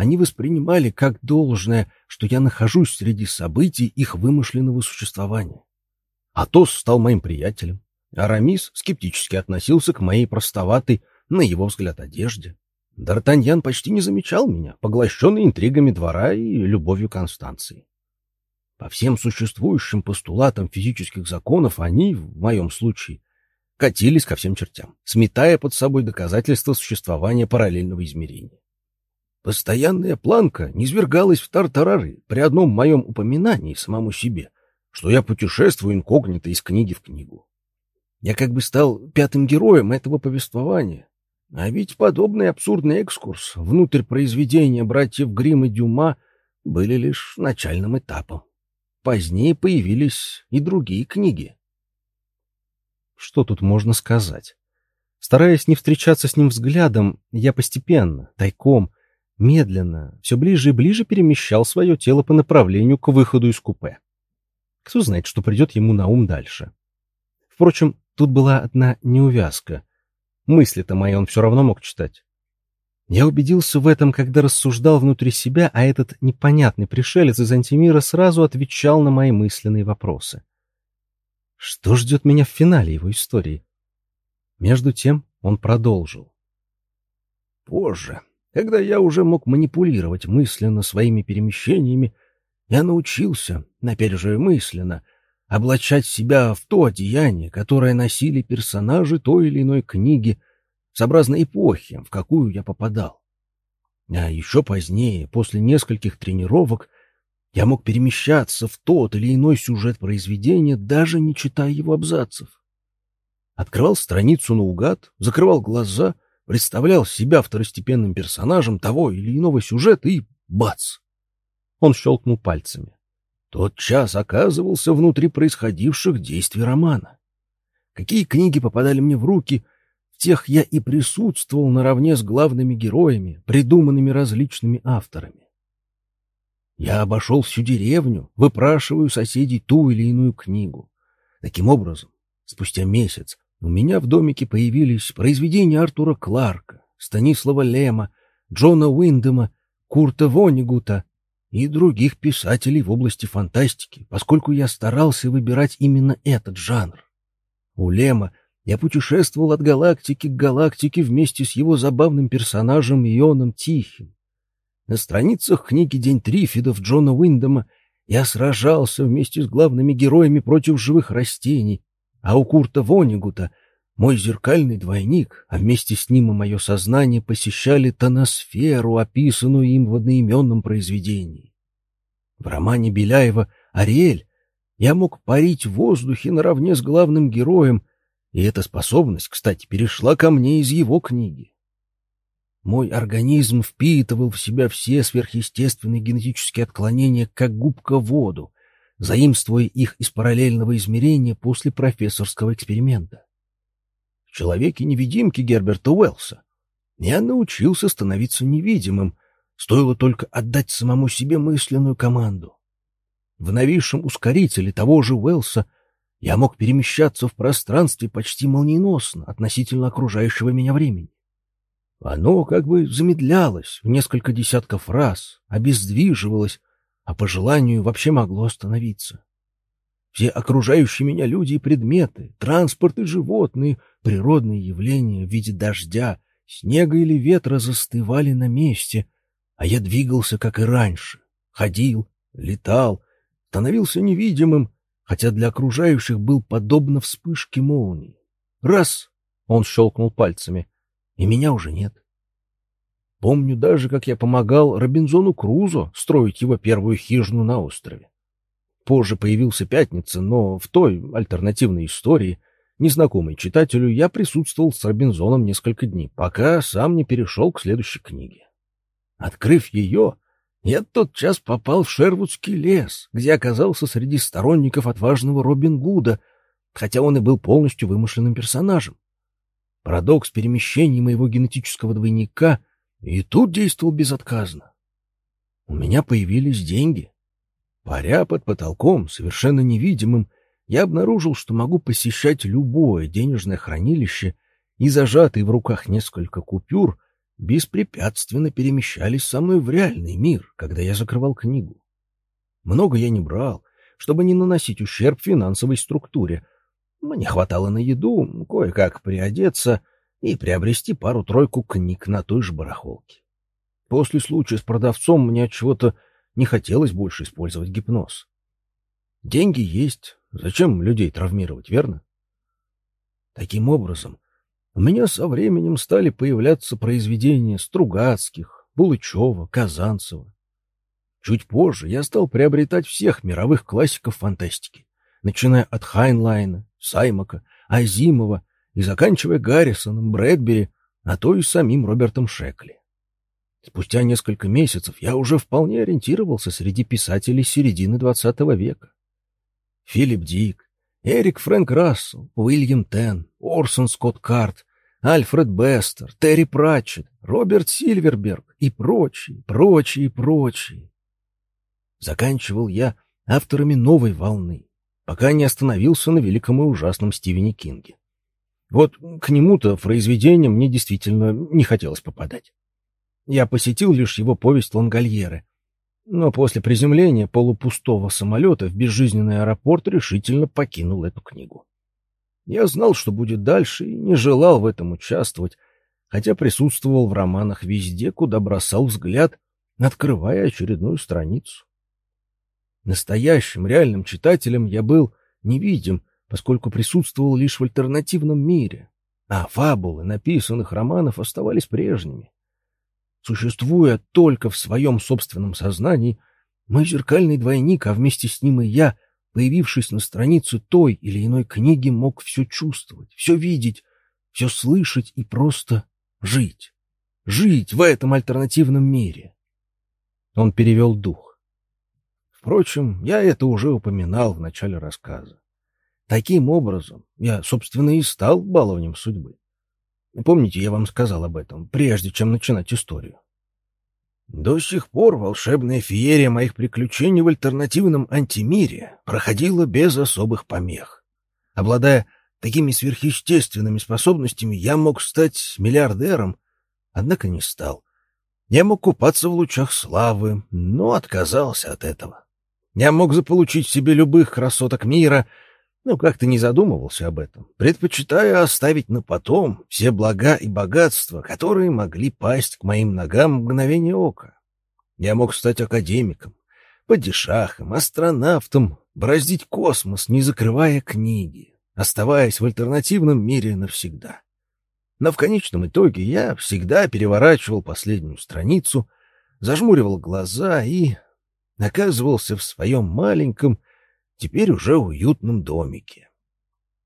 Они воспринимали как должное, что я нахожусь среди событий их вымышленного существования. Атос стал моим приятелем. Арамис скептически относился к моей простоватой, на его взгляд, одежде. Д'Артаньян почти не замечал меня, поглощенный интригами двора и любовью Констанции. По всем существующим постулатам физических законов они, в моем случае, катились ко всем чертям, сметая под собой доказательства существования параллельного измерения. Постоянная планка низвергалась в тартарары при одном моем упоминании самому себе, что я путешествую инкогнито из книги в книгу. Я как бы стал пятым героем этого повествования. А ведь подобный абсурдный экскурс внутрь произведения братьев Гримм и Дюма были лишь начальным этапом. Позднее появились и другие книги. Что тут можно сказать? Стараясь не встречаться с ним взглядом, я постепенно, тайком, медленно, все ближе и ближе перемещал свое тело по направлению к выходу из купе. Кто знает, что придет ему на ум дальше. Впрочем, тут была одна неувязка. Мысли-то мои он все равно мог читать. Я убедился в этом, когда рассуждал внутри себя, а этот непонятный пришелец из антимира сразу отвечал на мои мысленные вопросы. Что ждет меня в финале его истории? Между тем он продолжил. Позже, когда я уже мог манипулировать мысленно своими перемещениями, я научился, опять же мысленно, облачать себя в то одеяние, которое носили персонажи той или иной книги, сообразно эпохи, в какую я попадал. А еще позднее, после нескольких тренировок, я мог перемещаться в тот или иной сюжет произведения, даже не читая его абзацев. Открывал страницу наугад, закрывал глаза — представлял себя второстепенным персонажем того или иного сюжета и бац! Он щелкнул пальцами. Тот час оказывался внутри происходивших действий романа. Какие книги попадали мне в руки, в тех я и присутствовал наравне с главными героями, придуманными различными авторами. Я обошел всю деревню, выпрашиваю соседей ту или иную книгу. Таким образом, спустя месяц у меня в домике появились произведения Артура Кларка, Станислава Лема, Джона Уиндема, Курта Вонигута и других писателей в области фантастики, поскольку я старался выбирать именно этот жанр. У Лема я путешествовал от галактики к галактике вместе с его забавным персонажем Ионом Тихим. На страницах книги «День Трифидов» Джона Уиндома я сражался вместе с главными героями против живых растений, а у Курта Вонигута мой зеркальный двойник, а вместе с ним и мое сознание посещали тоносферу, описанную им в одноименном произведении. В романе Беляева «Ариэль» я мог парить в воздухе наравне с главным героем, и эта способность, кстати, перешла ко мне из его книги. Мой организм впитывал в себя все сверхъестественные генетические отклонения, как губка воду, заимствуя их из параллельного измерения после профессорского эксперимента. В «Человеке-невидимке» Герберта Уэллса я научился становиться невидимым, стоило только отдать самому себе мысленную команду. В новейшем ускорителе того же Уэллса я мог перемещаться в пространстве почти молниеносно относительно окружающего меня времени. Оно как бы замедлялось в несколько десятков раз, обездвиживалось, а по желанию вообще могло остановиться. Все окружающие меня люди и предметы, транспорт и животные, природные явления в виде дождя, снега или ветра застывали на месте, а я двигался, как и раньше, ходил, летал, становился невидимым, хотя для окружающих был подобно вспышке молнии. Раз — он щелкнул пальцами — и меня уже нет. Помню даже, как я помогал Робинзону Крузо строить его первую хижину на острове. Позже появился Пятница, но в той альтернативной истории, незнакомой читателю, я присутствовал с Робинзоном несколько дней, пока сам не перешел к следующей книге. Открыв ее, я тотчас попал в Шервудский лес, где оказался среди сторонников отважного Робин Гуда, хотя он и был полностью вымышленным персонажем. Парадокс перемещения моего генетического двойника и тут действовал безотказно. У меня появились деньги. Паря под потолком, совершенно невидимым, я обнаружил, что могу посещать любое денежное хранилище, и зажатые в руках несколько купюр беспрепятственно перемещались со мной в реальный мир, когда я закрывал книгу. Много я не брал, чтобы не наносить ущерб финансовой структуре, мне хватало на еду, кое-как приодеться и приобрести пару-тройку книг на той же барахолке. После случая с продавцом мне от чего-то не хотелось больше использовать гипноз. Деньги есть, зачем людей травмировать, верно? Таким образом, у меня со временем стали появляться произведения Стругацких, Булычева, Казанцева. Чуть позже я стал приобретать всех мировых классиков фантастики, начиная от Хайнлайна, Саймака, Азимова и заканчивая Гаррисоном, Брэдбери, а то и самим Робертом Шекли. Спустя несколько месяцев я уже вполне ориентировался среди писателей середины XX века. Филипп Дик, Эрик Фрэнк Рассел, Уильям Тенн, Орсон Скотт Кард, Альфред Бестер, Терри Пратчетт, Роберт Сильверберг и прочие, прочие, прочие. Заканчивал я авторами новой волны, пока не остановился на великом и ужасном Стивене Кинге. Вот к нему-то в произведение мне действительно не хотелось попадать. Я посетил лишь его повесть «Лангольеры», но после приземления полупустого самолета в безжизненный аэропорт решительно покинул эту книгу. Я знал, что будет дальше, и не желал в этом участвовать, хотя присутствовал в романах везде, куда бросал взгляд, открывая очередную страницу. Настоящим, реальным читателем я был невидим, поскольку присутствовал лишь в альтернативном мире, а фабулы написанных романов оставались прежними. Существуя только в своем собственном сознании, мой зеркальный двойник, а вместе с ним и я, появившись на странице той или иной книги, мог все чувствовать, все видеть, все слышать и просто жить. Жить в этом альтернативном мире. Он перевел дух. Впрочем, я это уже упоминал в начале рассказа. Таким образом, я, собственно, и стал баловнем судьбы. Помните, я вам сказал об этом, прежде чем начинать историю? До сих пор волшебная феерия моих приключений в альтернативном антимире проходила без особых помех. Обладая такими сверхъестественными способностями, я мог стать миллиардером, однако не стал. Я мог купаться в лучах славы, но отказался от этого. Я мог заполучить себе любых красоток мира, но как-то не задумывался об этом, предпочитая оставить на потом все блага и богатства, которые могли пасть к моим ногам мгновение ока. Я мог стать академиком, падишахом, астронавтом, бороздить космос, не закрывая книги, оставаясь в альтернативном мире навсегда. Но в конечном итоге я всегда переворачивал последнюю страницу, зажмуривал глаза и оказывался в своем маленьком, теперь уже уютном домике.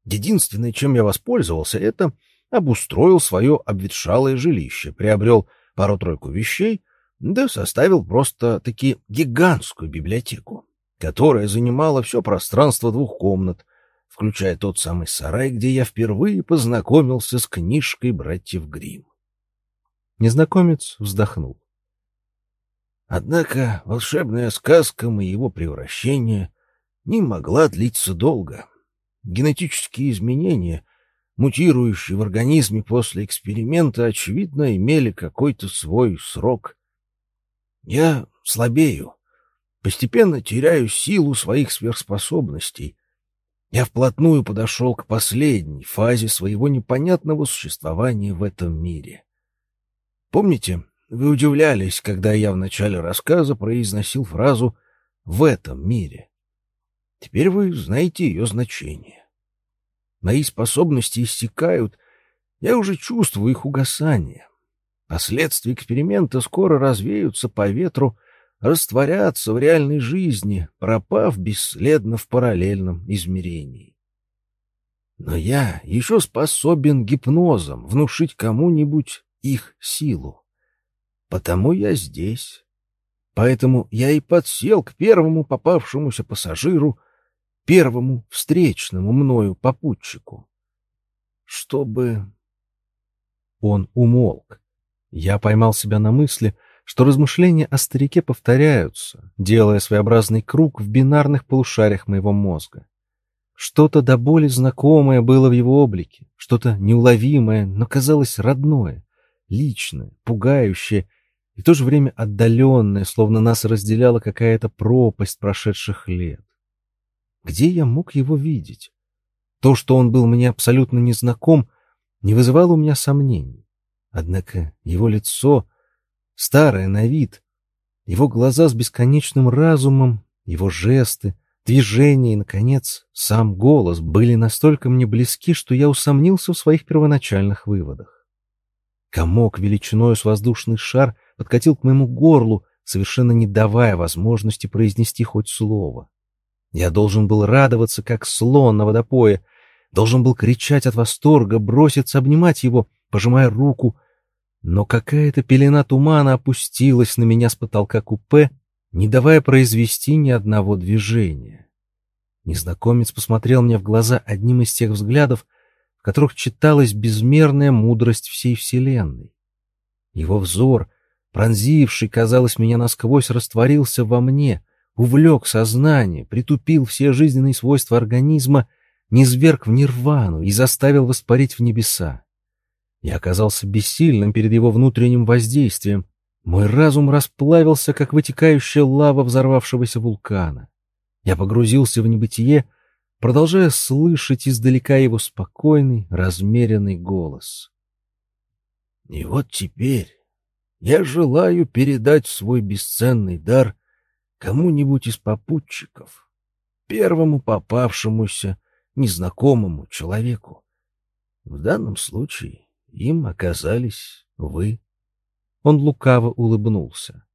Единственное, чем я воспользовался, это обустроил свое обветшалое жилище, приобрел пару-тройку вещей, да составил просто-таки гигантскую библиотеку, которая занимала все пространство двух комнат, включая тот самый сарай, где я впервые познакомился с книжкой братьев Гримм. Незнакомец вздохнул. Однако волшебная сказка моего превращения не могла длиться долго. Генетические изменения, мутирующие в организме после эксперимента, очевидно, имели какой-то свой срок. Я слабею, постепенно теряю силу своих сверхспособностей, я вплотную подошел к последней фазе своего непонятного существования в этом мире. Помните, вы удивлялись, когда я в начале рассказа произносил фразу «в этом мире». Теперь вы знаете ее значение. Мои способности иссякают, я уже чувствую их угасание. Последствия эксперимента скоро развеются по ветру, растворяться в реальной жизни, пропав бесследно в параллельном измерении. Но я еще способен гипнозом внушить кому-нибудь их силу. Потому я здесь. Поэтому я и подсел к первому попавшемуся пассажиру, первому встречному мною попутчику. Чтобы... Он умолк. Я поймал себя на мысли, что размышления о старике повторяются, делая своеобразный круг в бинарных полушариях моего мозга. Что-то до боли знакомое было в его облике, что-то неуловимое, но казалось родное, личное, пугающее и в то же время отдаленное, словно нас разделяла какая-то пропасть прошедших лет. Где я мог его видеть? То, что он был мне абсолютно незнаком, не вызывало у меня сомнений. Однако его лицо старое на вид. Его глаза с бесконечным разумом, его жесты, движения и, наконец, сам голос были настолько мне близки, что я усомнился в своих первоначальных выводах. Комок величиной с воздушный шар подкатил к моему горлу, совершенно не давая возможности произнести хоть слово. Я должен был радоваться, как слон на водопое, должен был кричать от восторга, броситься обнимать его, пожимая руку, но какая-то пелена тумана опустилась на меня с потолка купе, не давая произвести ни одного движения. Незнакомец посмотрел мне в глаза одним из тех взглядов, в которых читалась безмерная мудрость всей Вселенной. Его взор, пронзивший, казалось, меня насквозь, растворился во мне, увлек сознание, притупил все жизненные свойства организма, низверг в нирвану и заставил воспарить в небеса. Я оказался бессильным перед его внутренним воздействием. Мой разум расплавился, как вытекающая лава взорвавшегося вулкана. Я погрузился в небытие, продолжая слышать издалека его спокойный, размеренный голос. И вот теперь я желаю передать свой бесценный дар кому-нибудь из попутчиков, первому попавшемуся незнакомому человеку. В данном случае им оказались вы. Он лукаво улыбнулся.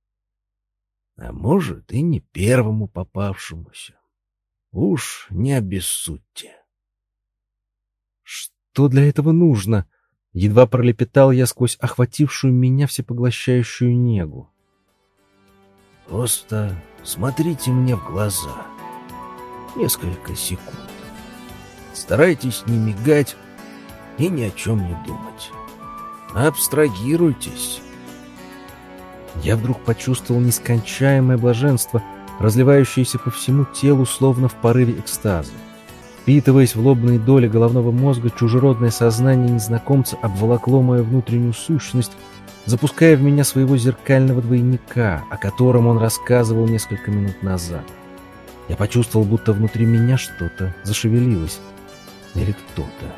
А может, и не первому попавшемуся. Уж не обессудьте. Что для этого нужно? Едва пролепетал я сквозь охватившую меня всепоглощающую негу. Просто смотрите мне в глаза. Несколько секунд. Старайтесь не мигать, и ни о чем не думать. Абстрагируйтесь. Я вдруг почувствовал нескончаемое блаженство, разливающееся по всему телу, словно в порыве экстаза. Впитываясь в лобные доли головного мозга, чужеродное сознание незнакомца обволокло мою внутреннюю сущность, запуская в меня своего зеркального двойника, о котором он рассказывал несколько минут назад. Я почувствовал, будто внутри меня что-то зашевелилось. Или кто-то.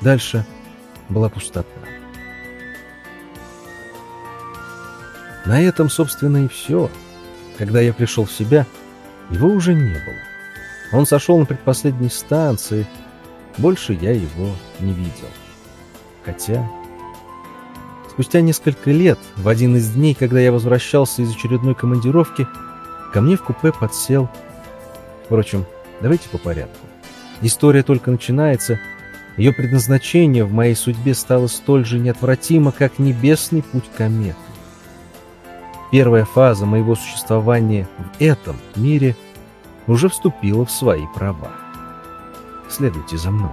Дальше была пустота. На этом, собственно, и все. Когда я пришел в себя, его уже не было. Он сошел на предпоследней станции. Больше я его не видел. Хотя... Спустя несколько лет, в один из дней, когда я возвращался из очередной командировки, ко мне в купе подсел... Впрочем, давайте по порядку. История только начинается. Ее предназначение в моей судьбе стало столь же неотвратимо, как небесный путь кометы. Первая фаза моего существования в этом мире уже вступила в свои права. Следуйте за мной.